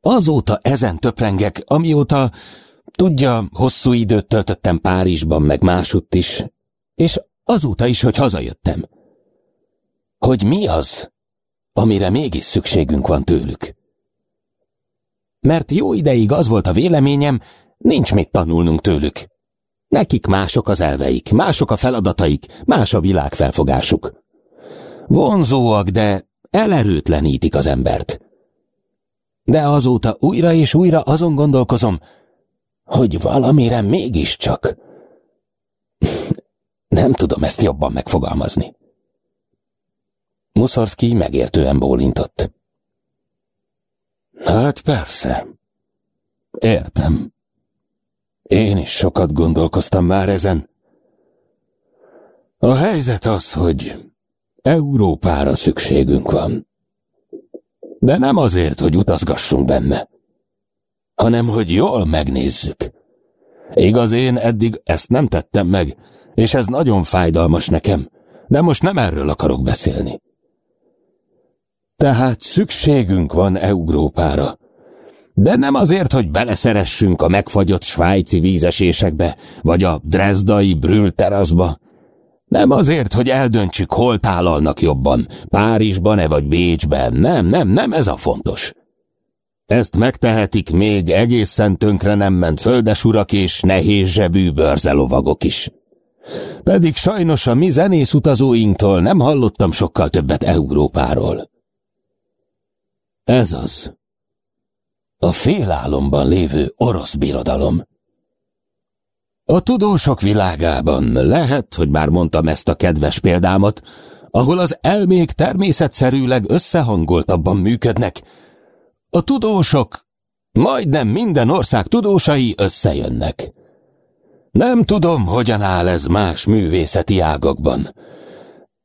Azóta ezen töprengek, amióta, tudja, hosszú időt töltöttem Párizsban, meg másutt is, és azóta is, hogy hazajöttem. Hogy mi az, amire mégis szükségünk van tőlük? Mert jó ideig az volt a véleményem, nincs mit tanulnunk tőlük. Nekik mások az elveik, mások a feladataik, más a világfelfogásuk. Vonzóak, de elerőtlenítik az embert. De azóta újra és újra azon gondolkozom, hogy valamire mégiscsak. Nem tudom ezt jobban megfogalmazni. Muszorszki megértően bólintott. Hát persze. Értem. Én is sokat gondolkoztam már ezen. A helyzet az, hogy Európára szükségünk van. De nem azért, hogy utazgassunk benne, hanem hogy jól megnézzük. Igaz, én eddig ezt nem tettem meg, és ez nagyon fájdalmas nekem, de most nem erről akarok beszélni. Tehát szükségünk van Európára, de nem azért, hogy beleszeressünk a megfagyott svájci vízesésekbe, vagy a drezdai brülteraszba, nem azért, hogy eldöntsük, hol tálalnak jobban, Párizsban-e vagy Bécsben, nem, nem, nem ez a fontos. Ezt megtehetik még egészen tönkre nem ment földesurak és nehéz zsebű bőrzelovagok is. Pedig sajnos a mi zenész utazóinktól nem hallottam sokkal többet Európáról. Ez az. A félálomban lévő orosz birodalom. A tudósok világában lehet, hogy már mondtam ezt a kedves példámat, ahol az elmék természetszerűleg összehangoltabban működnek. A tudósok, majdnem minden ország tudósai összejönnek. Nem tudom, hogyan áll ez más művészeti ágakban.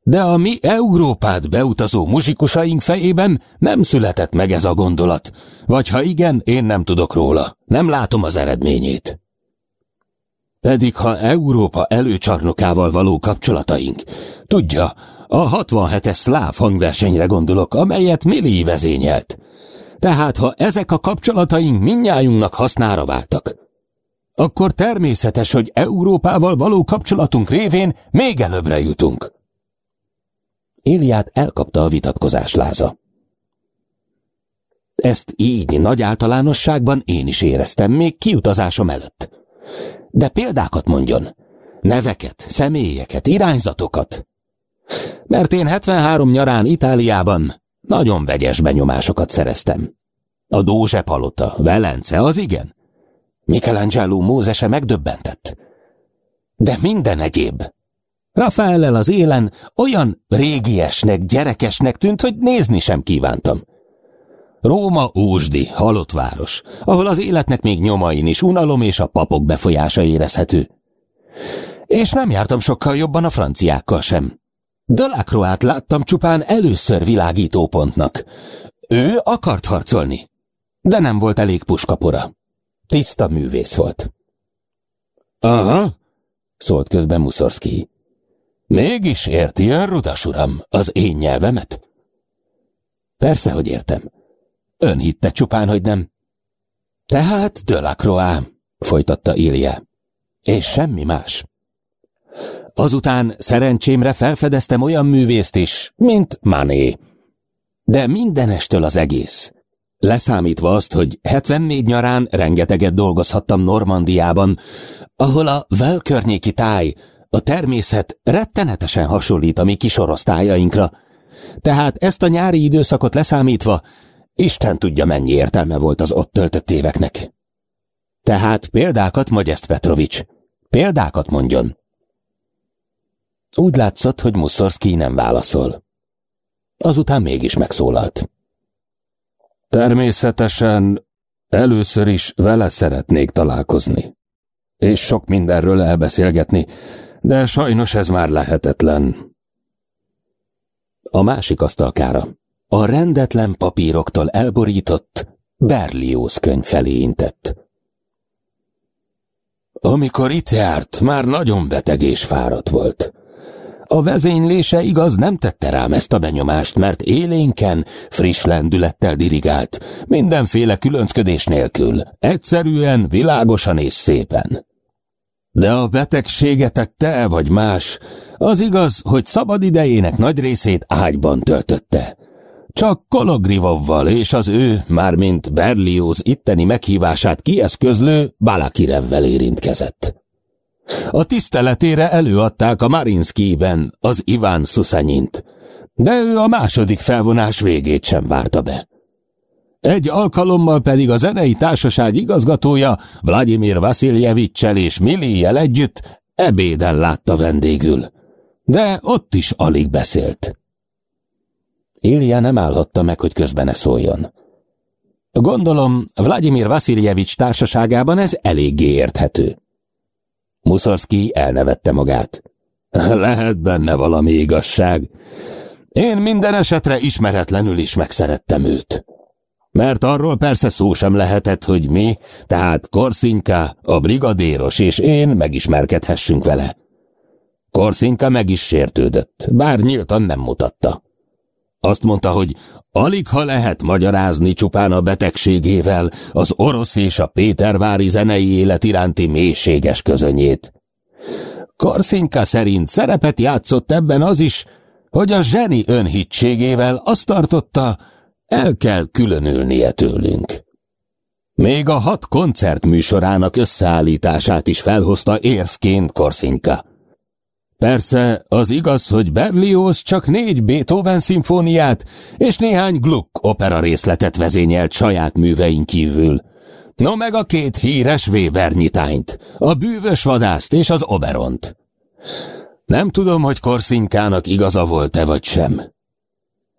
De a mi Európát beutazó muzsikusaink fejében nem született meg ez a gondolat, vagy ha igen, én nem tudok róla, nem látom az eredményét. Pedig ha Európa előcsarnokával való kapcsolataink, tudja, a 67-es szláv hangversenyre gondolok, amelyet Milli vezényelt. Tehát ha ezek a kapcsolataink minnyájunknak hasznára váltak, akkor természetes, hogy Európával való kapcsolatunk révén még előbbre jutunk. Éliát elkapta a vitatkozás láza. Ezt így nagy általánosságban én is éreztem még kiutazásom előtt. De példákat mondjon. Neveket, személyeket, irányzatokat. Mert én 73 nyarán Itáliában nagyon vegyes benyomásokat szereztem. A Dózse palota, Velence, az igen. Michelangelo Mózese megdöbbentett. De minden egyéb. Rafaellel az élen olyan régiesnek, gyerekesnek tűnt, hogy nézni sem kívántam. Róma ósdi, halott város, ahol az életnek még nyomain is unalom és a papok befolyása érezhető. És nem jártam sokkal jobban a franciákkal sem. Delacroix-t láttam csupán először világítópontnak. Ő akart harcolni, de nem volt elég puskapora. Tiszta művész volt. Aha, szólt közben Muszorszki. Mégis érti ön, rudas uram, az én nyelvemet? Persze, hogy értem. Ön hitte csupán, hogy nem. Tehát Delacroix, folytatta Ilja. És semmi más. Azután szerencsémre felfedeztem olyan művészt is, mint Mané. De mindenestől az egész. Leszámítva azt, hogy 74 nyarán rengeteget dolgozhattam Normandiában, ahol a Vel táj, a természet rettenetesen hasonlít a mi kisorosztályainkra, tehát ezt a nyári időszakot leszámítva Isten tudja, mennyi értelme volt az ott töltött éveknek. Tehát példákat, Magyest Petrovics, példákat mondjon. Úgy látszott, hogy Muszorszki nem válaszol. Azután mégis megszólalt. Természetesen először is vele szeretnék találkozni, és sok mindenről elbeszélgetni, de sajnos ez már lehetetlen. A másik asztalkára a rendetlen papíroktól elborított Berlioz könyv felé intett. Amikor itt járt, már nagyon beteg és fáradt volt. A vezénylése igaz nem tette rám ezt a benyomást, mert élénken, friss lendülettel dirigált, mindenféle különcködés nélkül, egyszerűen, világosan és szépen. De a betegsége tette vagy más, az igaz, hogy szabad idejének nagy részét ágyban töltötte. Csak Kologrivovval és az ő, mármint Berlioz itteni meghívását kieszközlő Balakirevvel érintkezett. A tiszteletére előadták a Marinszkiben az Iván Szuszanyint, de ő a második felvonás végét sem várta be. Egy alkalommal pedig a zenei társaság igazgatója Vladimir Vasiljevicsel és Milliel együtt ebéden látta vendégül, de ott is alig beszélt. Ilja nem állhatta meg, hogy közben ne szóljon. Gondolom, Vladimir Vasiljevics társaságában ez eléggé érthető. Muszorszki elnevette magát. Lehet benne valami igazság. Én minden esetre ismeretlenül is megszerettem őt. Mert arról persze szó sem lehetett, hogy mi, tehát Korszinka, a brigadéros és én megismerkedhessünk vele. Korszinka meg is sértődött, bár nyíltan nem mutatta. Azt mondta, hogy alig ha lehet magyarázni csupán a betegségével az orosz és a Pétervári zenei élet iránti mélységes közönyét. Korszinka szerint szerepet játszott ebben az is, hogy a zseni önhitségével azt tartotta, el kell különülnie tőlünk. Még a hat koncert műsorának összeállítását is felhozta érvként Korszinka. Persze, az igaz, hogy Berlioz csak négy Beethoven szimfóniát és néhány Gluck opera részletet vezényelt saját művein kívül. No meg a két híres Weber nyitányt, a bűvös vadászt és az Oberont. Nem tudom, hogy Korszinkának igaza volt-e vagy sem.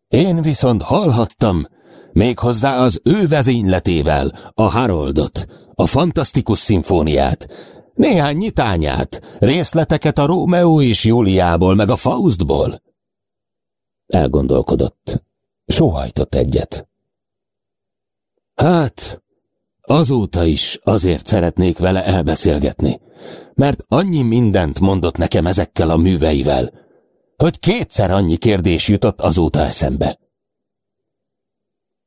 Én viszont hallhattam, méghozzá az ő vezényletével, a Haroldot, a fantasztikus szimfóniát, néhány nyitányát, részleteket a Rómeó és Júliából, meg a Faustból. Elgondolkodott. Sóhajtott egyet. Hát, azóta is azért szeretnék vele elbeszélgetni, mert annyi mindent mondott nekem ezekkel a műveivel, hogy kétszer annyi kérdés jutott azóta eszembe.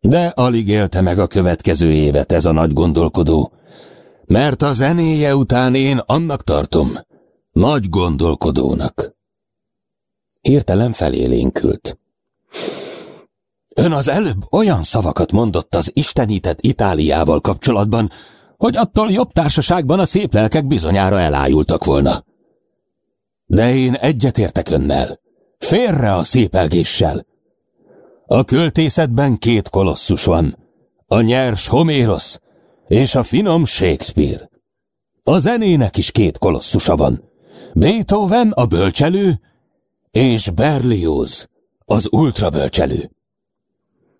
De alig élte meg a következő évet ez a nagy gondolkodó, mert a zenéje után én annak tartom, nagy gondolkodónak. Hirtelen felélénkült. Ön az előbb olyan szavakat mondott az istenített Itáliával kapcsolatban, hogy attól jobb társaságban a szép lelkek bizonyára elájultak volna. De én egyetértek önnel. Félre a szépelgéssel. A költészetben két kolosszus van. A nyers Homérosz és a finom Shakespeare. A zenének is két kolosszusa van. Beethoven a bölcselő, és Berlioz az ultrabölcselő.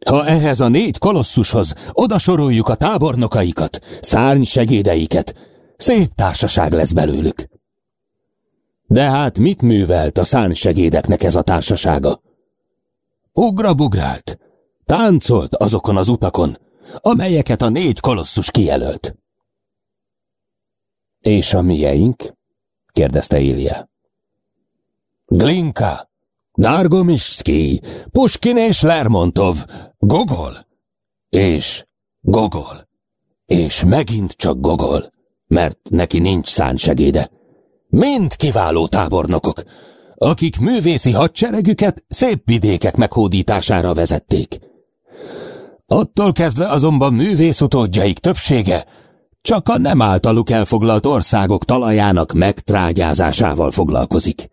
Ha ehhez a négy kolosszushoz odasoroljuk a tábornokaikat, szárny segédeiket, szép társaság lesz belőlük. De hát mit művelt a szárnysegédeknek ez a társasága? Ugrabugrált, táncolt azokon az utakon, amelyeket a négy kolosszus kijelölt. És a mieink? kérdezte Ilja. Glinka, Dargomiszki, Puskin és Lermontov, Gogol, és Gogol, és megint csak Gogol, mert neki nincs szánsegéde. Mind kiváló tábornokok, akik művészi hadseregüket szép vidékek meghódítására vezették. Attól kezdve azonban művész utódjaik többsége csak a nem általuk elfoglalt országok talajának megtrágyázásával foglalkozik.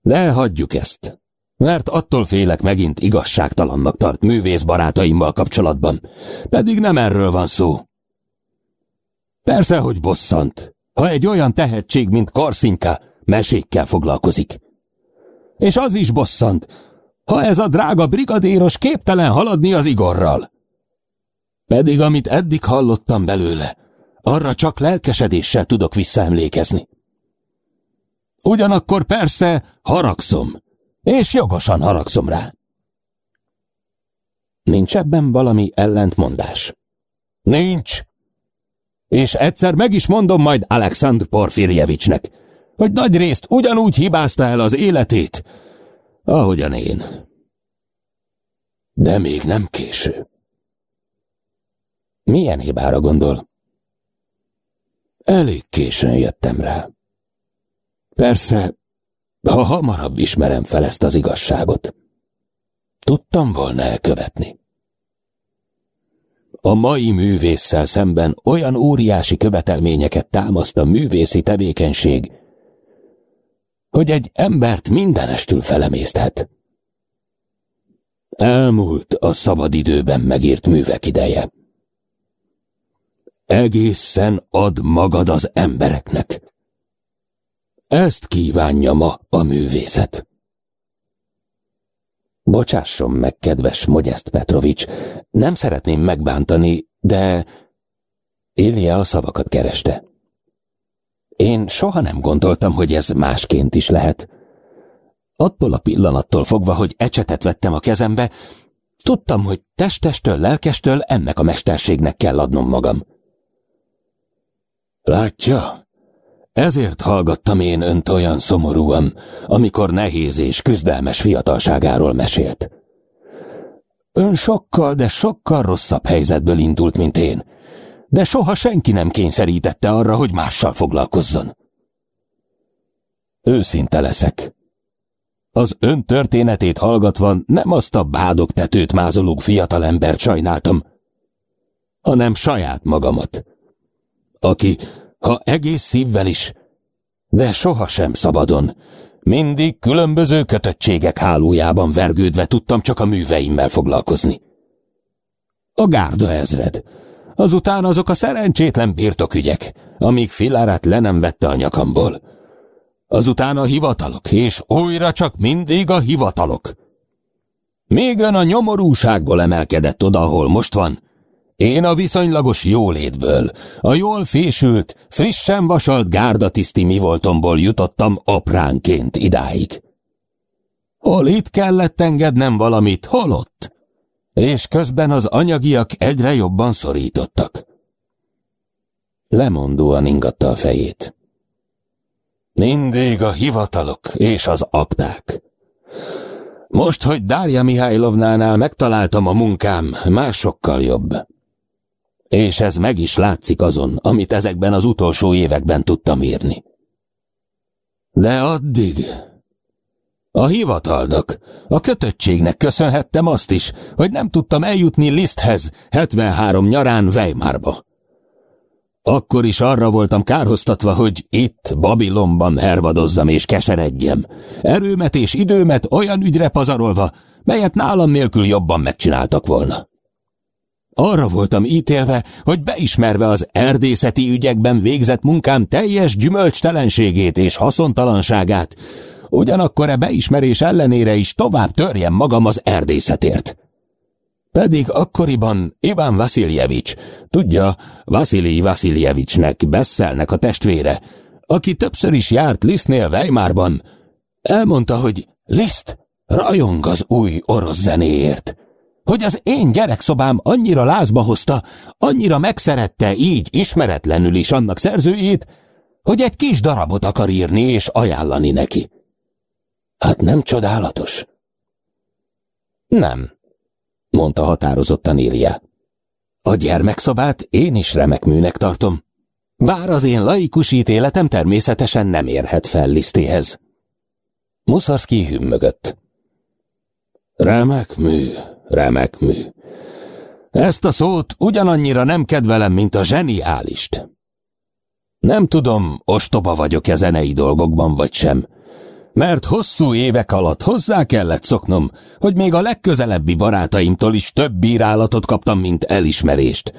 De hagyjuk ezt, mert attól félek megint igazságtalannak tart művész barátaimmal kapcsolatban, pedig nem erről van szó. Persze, hogy bosszant, ha egy olyan tehetség, mint Korszinka, mesékkel foglalkozik. És az is bosszant, ha ez a drága brigadéros képtelen haladni az Igorral. Pedig amit eddig hallottam belőle, arra csak lelkesedéssel tudok visszaemlékezni. Ugyanakkor persze haragszom, és jogosan haragszom rá. Nincs ebben valami ellentmondás? Nincs. És egyszer meg is mondom majd Alexandr Porfirjevicsnek, hogy nagy részt ugyanúgy hibázta el az életét, ahogyan én. De még nem késő. Milyen hibára gondol? Elég későn jöttem rá. Persze, ha hamarabb ismerem fel ezt az igazságot, tudtam volna elkövetni. A mai művésszel szemben olyan óriási követelményeket támaszt a művészi tevékenység, hogy egy embert mindenestül felemészthet. Elmúlt a szabadidőben megírt művek ideje. Egészen ad magad az embereknek. Ezt kívánja ma a művészet. Bocsásson meg, kedves Mogyeszt Petrovics, nem szeretném megbántani, de... Ilja a szavakat kereste. Én soha nem gondoltam, hogy ez másként is lehet. Attól a pillanattól fogva, hogy ecsetet vettem a kezembe, tudtam, hogy testestől, lelkestől ennek a mesterségnek kell adnom magam. Látja, ezért hallgattam én önt olyan szomorúan, amikor nehéz és küzdelmes fiatalságáról mesélt. Ön sokkal, de sokkal rosszabb helyzetből indult, mint én, de soha senki nem kényszerítette arra, hogy mással foglalkozzon. Őszinte leszek. Az ön történetét hallgatva nem azt a bádog tetőt mázolók fiatalembert sajnáltam, hanem saját magamat, aki, ha egész szívvel is, de sohasem szabadon, mindig különböző kötöttségek hálójában vergődve tudtam csak a műveimmel foglalkozni. A gárda ezred, azután azok a szerencsétlen birtokügyek, amíg filárát le nem vette a nyakamból. Azután a hivatalok, és újra csak mindig a hivatalok. Még ön a nyomorúságból emelkedett oda, ahol most van, én a viszonylagos jólétből, a jól fésült, frissen vasalt gárdatiszti mi voltomból jutottam apránként idáig. Hol itt kellett engednem valamit, hol ott? És közben az anyagiak egyre jobban szorítottak. Lemondóan ingatta a fejét. Mindig a hivatalok és az akták. Most, hogy Dárja Mihálylovnánál megtaláltam a munkám, másokkal jobb. És ez meg is látszik azon, amit ezekben az utolsó években tudtam írni. De addig... A hivatalnak, a kötöttségnek köszönhettem azt is, hogy nem tudtam eljutni Liszthez 73 nyarán Weimarba. Akkor is arra voltam kárhoztatva, hogy itt, Babilonban hervadozzam és keseredjem, erőmet és időmet olyan ügyre pazarolva, melyet nálam nélkül jobban megcsináltak volna. Arra voltam ítélve, hogy beismerve az erdészeti ügyekben végzett munkám teljes gyümölcstelenségét és haszontalanságát, ugyanakkor e beismerés ellenére is tovább törjem magam az erdészetért. Pedig akkoriban Iván Vasiljevics, tudja, Vasilij Vasiljevicsnek beszélnek a testvére, aki többször is járt Lisztnél Weimarban, elmondta, hogy Liszt rajong az új orosz zenéért hogy az én gyerekszobám annyira lázba hozta, annyira megszerette így ismeretlenül is annak szerzőjét, hogy egy kis darabot akar írni és ajánlani neki. Hát nem csodálatos? Nem, mondta határozottan Ilja. A gyermekszobát én is remek műnek tartom. Bár az én laikus ítéletem természetesen nem érhet fel lisztéhez. Muszarszki hümmögött. Remek mű, remek mű. Ezt a szót ugyanannyira nem kedvelem, mint a zseniálist. Nem tudom, ostoba vagyok-e zenei dolgokban vagy sem, mert hosszú évek alatt hozzá kellett szoknom, hogy még a legközelebbi barátaimtól is több bírálatot kaptam, mint elismerést.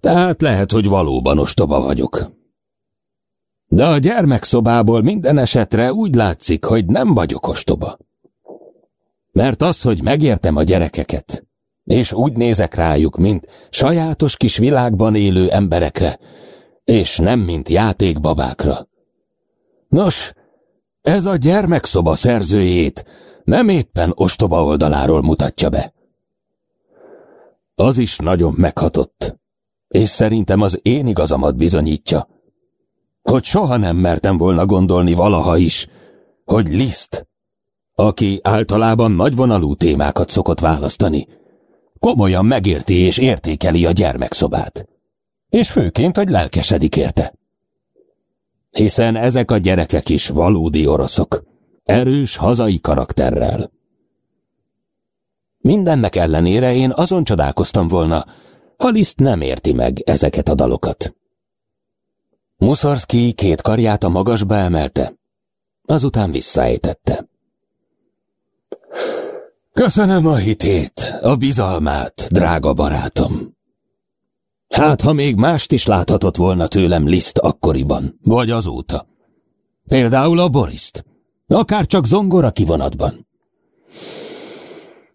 Tehát lehet, hogy valóban ostoba vagyok. De a gyermekszobából minden esetre úgy látszik, hogy nem vagyok ostoba. Mert az, hogy megértem a gyerekeket, és úgy nézek rájuk, mint sajátos kis világban élő emberekre, és nem mint játékbabákra. Nos, ez a gyermekszoba szerzőjét nem éppen ostoba oldaláról mutatja be. Az is nagyon meghatott, és szerintem az én igazamat bizonyítja, hogy soha nem mertem volna gondolni valaha is, hogy Liszt aki általában nagyvonalú témákat szokott választani, komolyan megérti és értékeli a gyermekszobát. És főként, hogy lelkesedik érte. Hiszen ezek a gyerekek is valódi oroszok, erős hazai karakterrel. Mindennek ellenére én azon csodálkoztam volna, ha Liszt nem érti meg ezeket a dalokat. Muszorszki két karját a magasba emelte, azután visszaejtette. Köszönöm a hitét, a bizalmát, drága barátom. Hát, ha még mást is láthatott volna tőlem Liszt akkoriban, vagy azóta. Például a Boriszt, akár csak zongora kivonatban.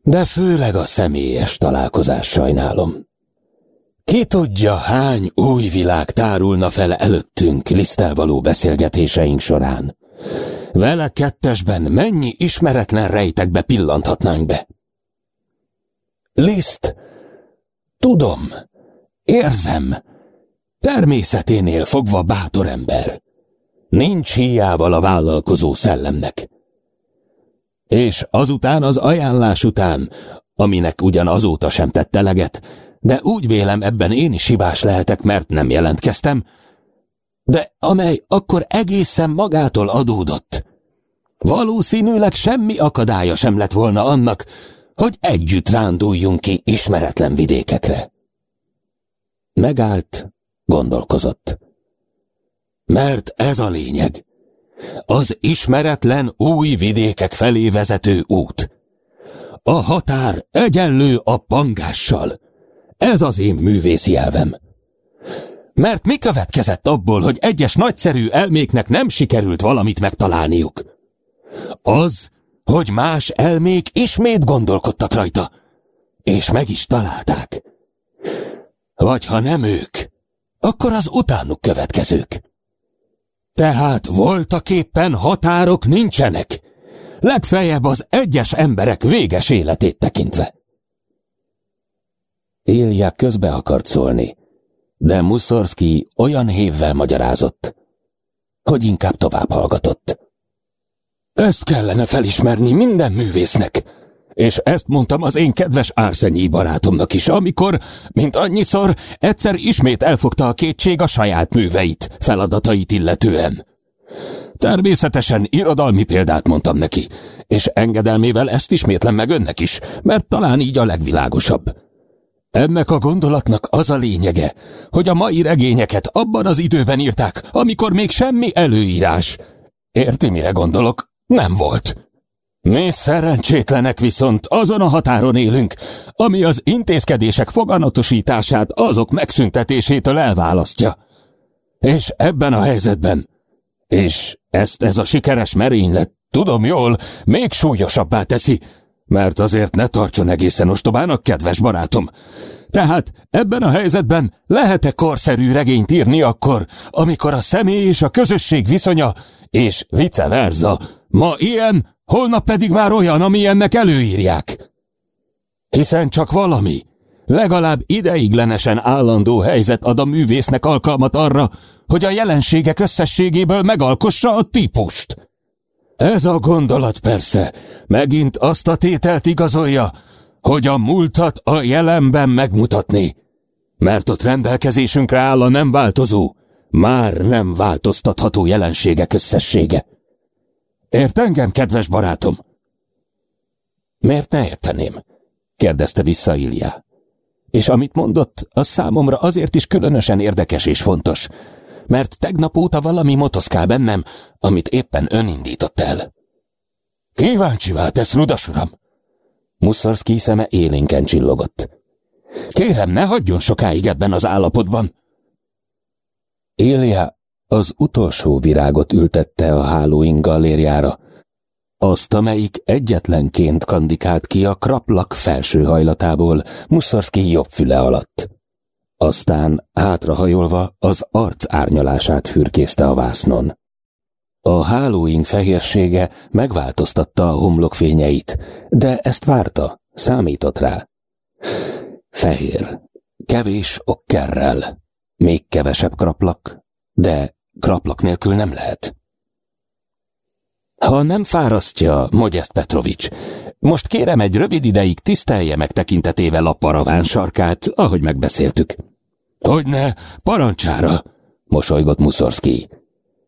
De főleg a személyes találkozás sajnálom. Ki tudja, hány új világ tárulna fel előttünk lisztelvaló beszélgetéseink során. Vele kettesben mennyi ismeretlen rejtekbe pillanthatnánk be. Liszt, tudom, érzem, természeténél fogva bátor ember. Nincs hiával a vállalkozó szellemnek. És azután az ajánlás után, aminek ugyan azóta sem tett eleget, de úgy vélem ebben én is hibás lehetek, mert nem jelentkeztem, de amely akkor egészen magától adódott. Valószínűleg semmi akadálya sem lett volna annak, hogy együtt ránduljunk ki ismeretlen vidékekre. Megállt, gondolkozott. Mert ez a lényeg. Az ismeretlen új vidékek felé vezető út. A határ egyenlő a pangással. Ez az én művészi elvem. Mert mi következett abból, hogy egyes nagyszerű elméknek nem sikerült valamit megtalálniuk? Az, hogy más elmék ismét gondolkodtak rajta, és meg is találták. Vagy ha nem ők, akkor az utánuk következők. Tehát voltak éppen határok nincsenek, legfeljebb az egyes emberek véges életét tekintve. Ilja közbe akart szólni, de Muszorszki olyan hévvel magyarázott, hogy inkább tovább hallgatott. Ezt kellene felismerni minden művésznek, és ezt mondtam az én kedves Árszenyi barátomnak is, amikor, mint annyiszor, egyszer ismét elfogta a kétség a saját műveit, feladatait illetően. Természetesen irodalmi példát mondtam neki, és engedelmével ezt ismétlem meg önnek is, mert talán így a legvilágosabb. Ennek a gondolatnak az a lényege, hogy a mai regényeket abban az időben írták, amikor még semmi előírás. Érti, mire gondolok? Nem volt. Mi szerencsétlenek viszont azon a határon élünk, ami az intézkedések foganatosítását azok megszüntetésétől elválasztja. És ebben a helyzetben, és ezt ez a sikeres merénylet, tudom jól, még súlyosabbá teszi, mert azért ne tartson egészen ostobának, kedves barátom. Tehát ebben a helyzetben lehet-e korszerű regényt írni akkor, amikor a személy és a közösség viszonya, és vice versa, ma ilyen, holnap pedig már olyan, ami ennek előírják? Hiszen csak valami, legalább ideiglenesen állandó helyzet ad a művésznek alkalmat arra, hogy a jelenségek összességéből megalkossa a típust. Ez a gondolat persze megint azt a tételt igazolja, hogy a múltat a jelenben megmutatni, mert ott rendelkezésünkre áll a nem változó, már nem változtatható jelenségek összessége. Ért engem, kedves barátom? Miért ne érteném? kérdezte vissza Ilja. És amit mondott, az számomra azért is különösen érdekes és fontos, mert tegnap óta valami motoszkál bennem, amit éppen ön indított el. Kíváncsivá tesz, ludas uram! Muszorszki szeme élénken csillogott. Kérem, ne hagyjon sokáig ebben az állapotban! Élia az utolsó virágot ültette a Halloween galériára, azt, amelyik egyetlenként kandikált ki a kraplak felső hajlatából Muszorszki jobb füle alatt. Aztán hátrahajolva az arc árnyalását fürkészte a vásznon. A hálóink fehérsége megváltoztatta a homlok fényeit, de ezt várta, számított rá. Fehér, kevés okkerrel, még kevesebb kraplak, de kraplak nélkül nem lehet. Ha nem fárasztja, Mogyeszt Petrovics, most kérem egy rövid ideig tisztelje meg tekintetével a paraván sarkát, ahogy megbeszéltük. Hogyne, parancsára, mosolygott Muszorszki.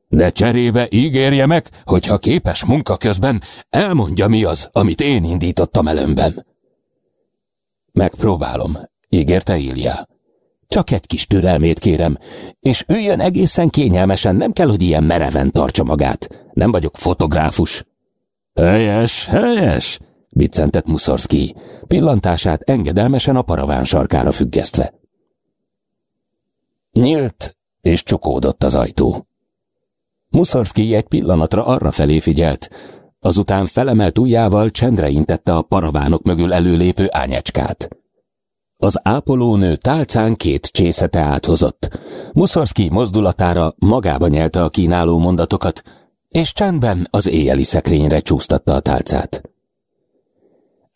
De cserébe ígérje meg, hogy ha képes munka közben, elmondja mi az, amit én indítottam előmben. Megpróbálom, ígérte Ilja. Csak egy kis türelmét kérem, és üljön egészen kényelmesen, nem kell, hogy ilyen mereven tartsa magát. Nem vagyok fotográfus. Helyes, helyes, viccentett Muszorszki, pillantását engedelmesen a paraván sarkára függesztve. Nyílt, és csukódott az ajtó. Muszorszki egy pillanatra arra felé figyelt, azután felemelt ujjával csendre intette a paravánok mögül előlépő ányecskát. Az ápolónő tálcán két csészete áthozott. Muszorszki mozdulatára magába nyelte a kínáló mondatokat, és csendben az éjjeli szekrényre csúsztatta a tálcát.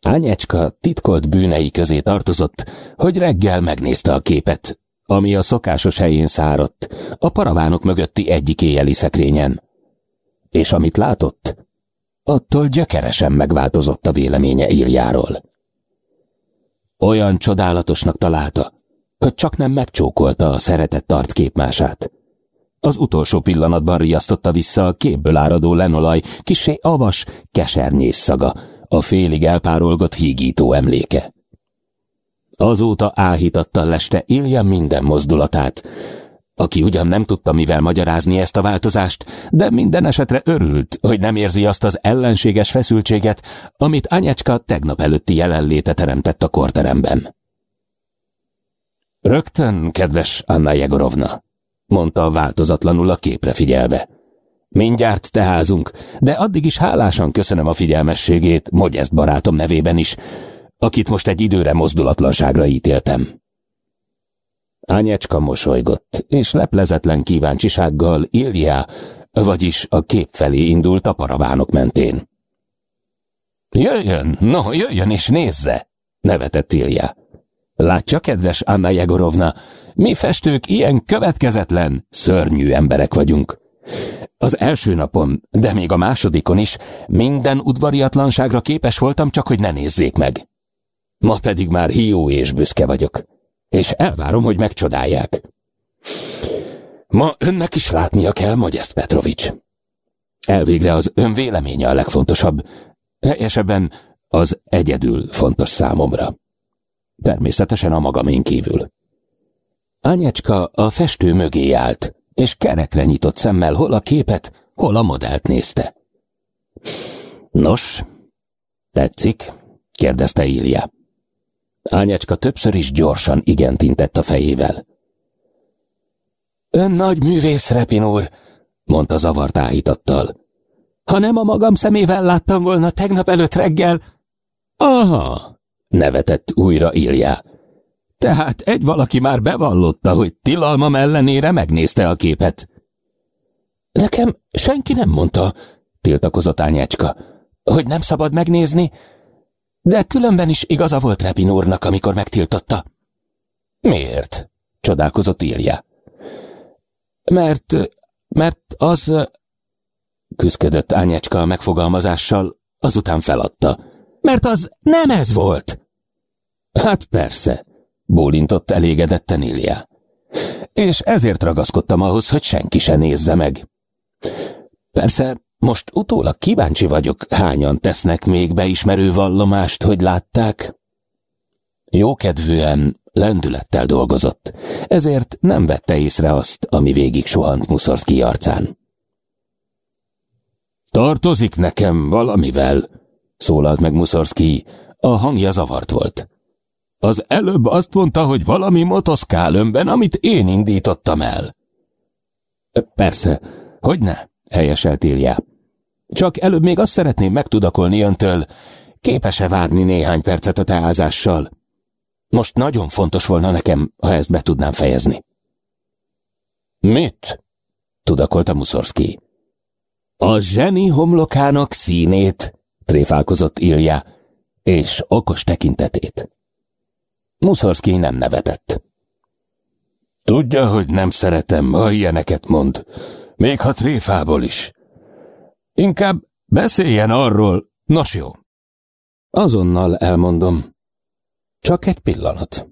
Ányecska titkolt bűnei közé tartozott, hogy reggel megnézte a képet, ami a szokásos helyén száradt, a paravánok mögötti egyik éjjeli szekrényen. És amit látott, attól gyökeresen megváltozott a véleménye Iljáról. Olyan csodálatosnak találta, hogy csak nem megcsókolta a szeretett arcképmását. Az utolsó pillanatban riasztotta vissza a képből áradó lenolaj, kisé avas, kesernyés szaga, a félig elpárolgott hígító emléke. Azóta áhítattal leste Ilja minden mozdulatát, aki ugyan nem tudta mivel magyarázni ezt a változást, de minden esetre örült, hogy nem érzi azt az ellenséges feszültséget, amit Anyecska tegnap előtti jelenléte teremtett a korteremben. Rögtön, kedves Anna Jegorovna, mondta változatlanul a képre figyelve. Mindjárt teházunk, de addig is hálásan köszönöm a figyelmességét, Mogyeszt barátom nevében is, akit most egy időre mozdulatlanságra ítéltem. Ányecska mosolygott, és leplezetlen kíváncsisággal Ilja, vagyis a kép felé indult a paravánok mentén. Jöjjön, no, jöjjön és nézze, nevetett Ilja. Látja, kedves Anna Jegorovna, mi festők ilyen következetlen, szörnyű emberek vagyunk. Az első napon, de még a másodikon is minden udvariatlanságra képes voltam, csak hogy ne nézzék meg. Ma pedig már hiú és büszke vagyok, és elvárom, hogy megcsodálják. Ma önnek is látnia kell, Magyest Petrovics. Elvégre az ön véleménye a legfontosabb, helyesebben az egyedül fontos számomra. Természetesen a magamén kívül. Anyecska a festő mögé állt, és kerekre nyitott szemmel hol a képet, hol a modellt nézte. Nos, tetszik? kérdezte Ilja. Ányecska többször is gyorsan igent intett a fejével. Ön nagy művész, Repin úr, mondta zavart áhítattal. Ha nem a magam szemével láttam volna tegnap előtt reggel... Aha, nevetett újra Ilja. Tehát egy valaki már bevallotta, hogy tilalmam ellenére megnézte a képet. Nekem senki nem mondta, tiltakozott ányácska, hogy nem szabad megnézni, de különben is igaza volt Repin úrnak, amikor megtiltotta. Miért? csodálkozott Ilja. Mert, mert az... küzdködött Ányecska a megfogalmazással, azután feladta. Mert az nem ez volt! Hát persze, bólintott elégedetten Ilja. És ezért ragaszkodtam ahhoz, hogy senki se nézze meg. Persze, most utólag kíváncsi vagyok, hányan tesznek még beismerő vallomást, hogy látták? Jókedvűen, lendülettel dolgozott, ezért nem vette észre azt, ami végig suhant Muszorszki arcán. Tartozik nekem valamivel, szólalt meg Muszorszki, a hangja zavart volt. Az előbb azt mondta, hogy valami motoszkál önben, amit én indítottam el. Persze, hogy ne, helyeselt Ilja. Csak előbb még azt szeretném megtudakolni öntől, képes-e várni néhány percet a teázással? Most nagyon fontos volna nekem, ha ezt be tudnám fejezni. Mit? tudakolta Muszorszki. A zseni homlokának színét, tréfálkozott Ilja, és okos tekintetét. Muszorszki nem nevetett. Tudja, hogy nem szeretem, ha ilyeneket mond, még ha tréfából is. Inkább beszéljen arról, nos jó. Azonnal elmondom. Csak egy pillanat.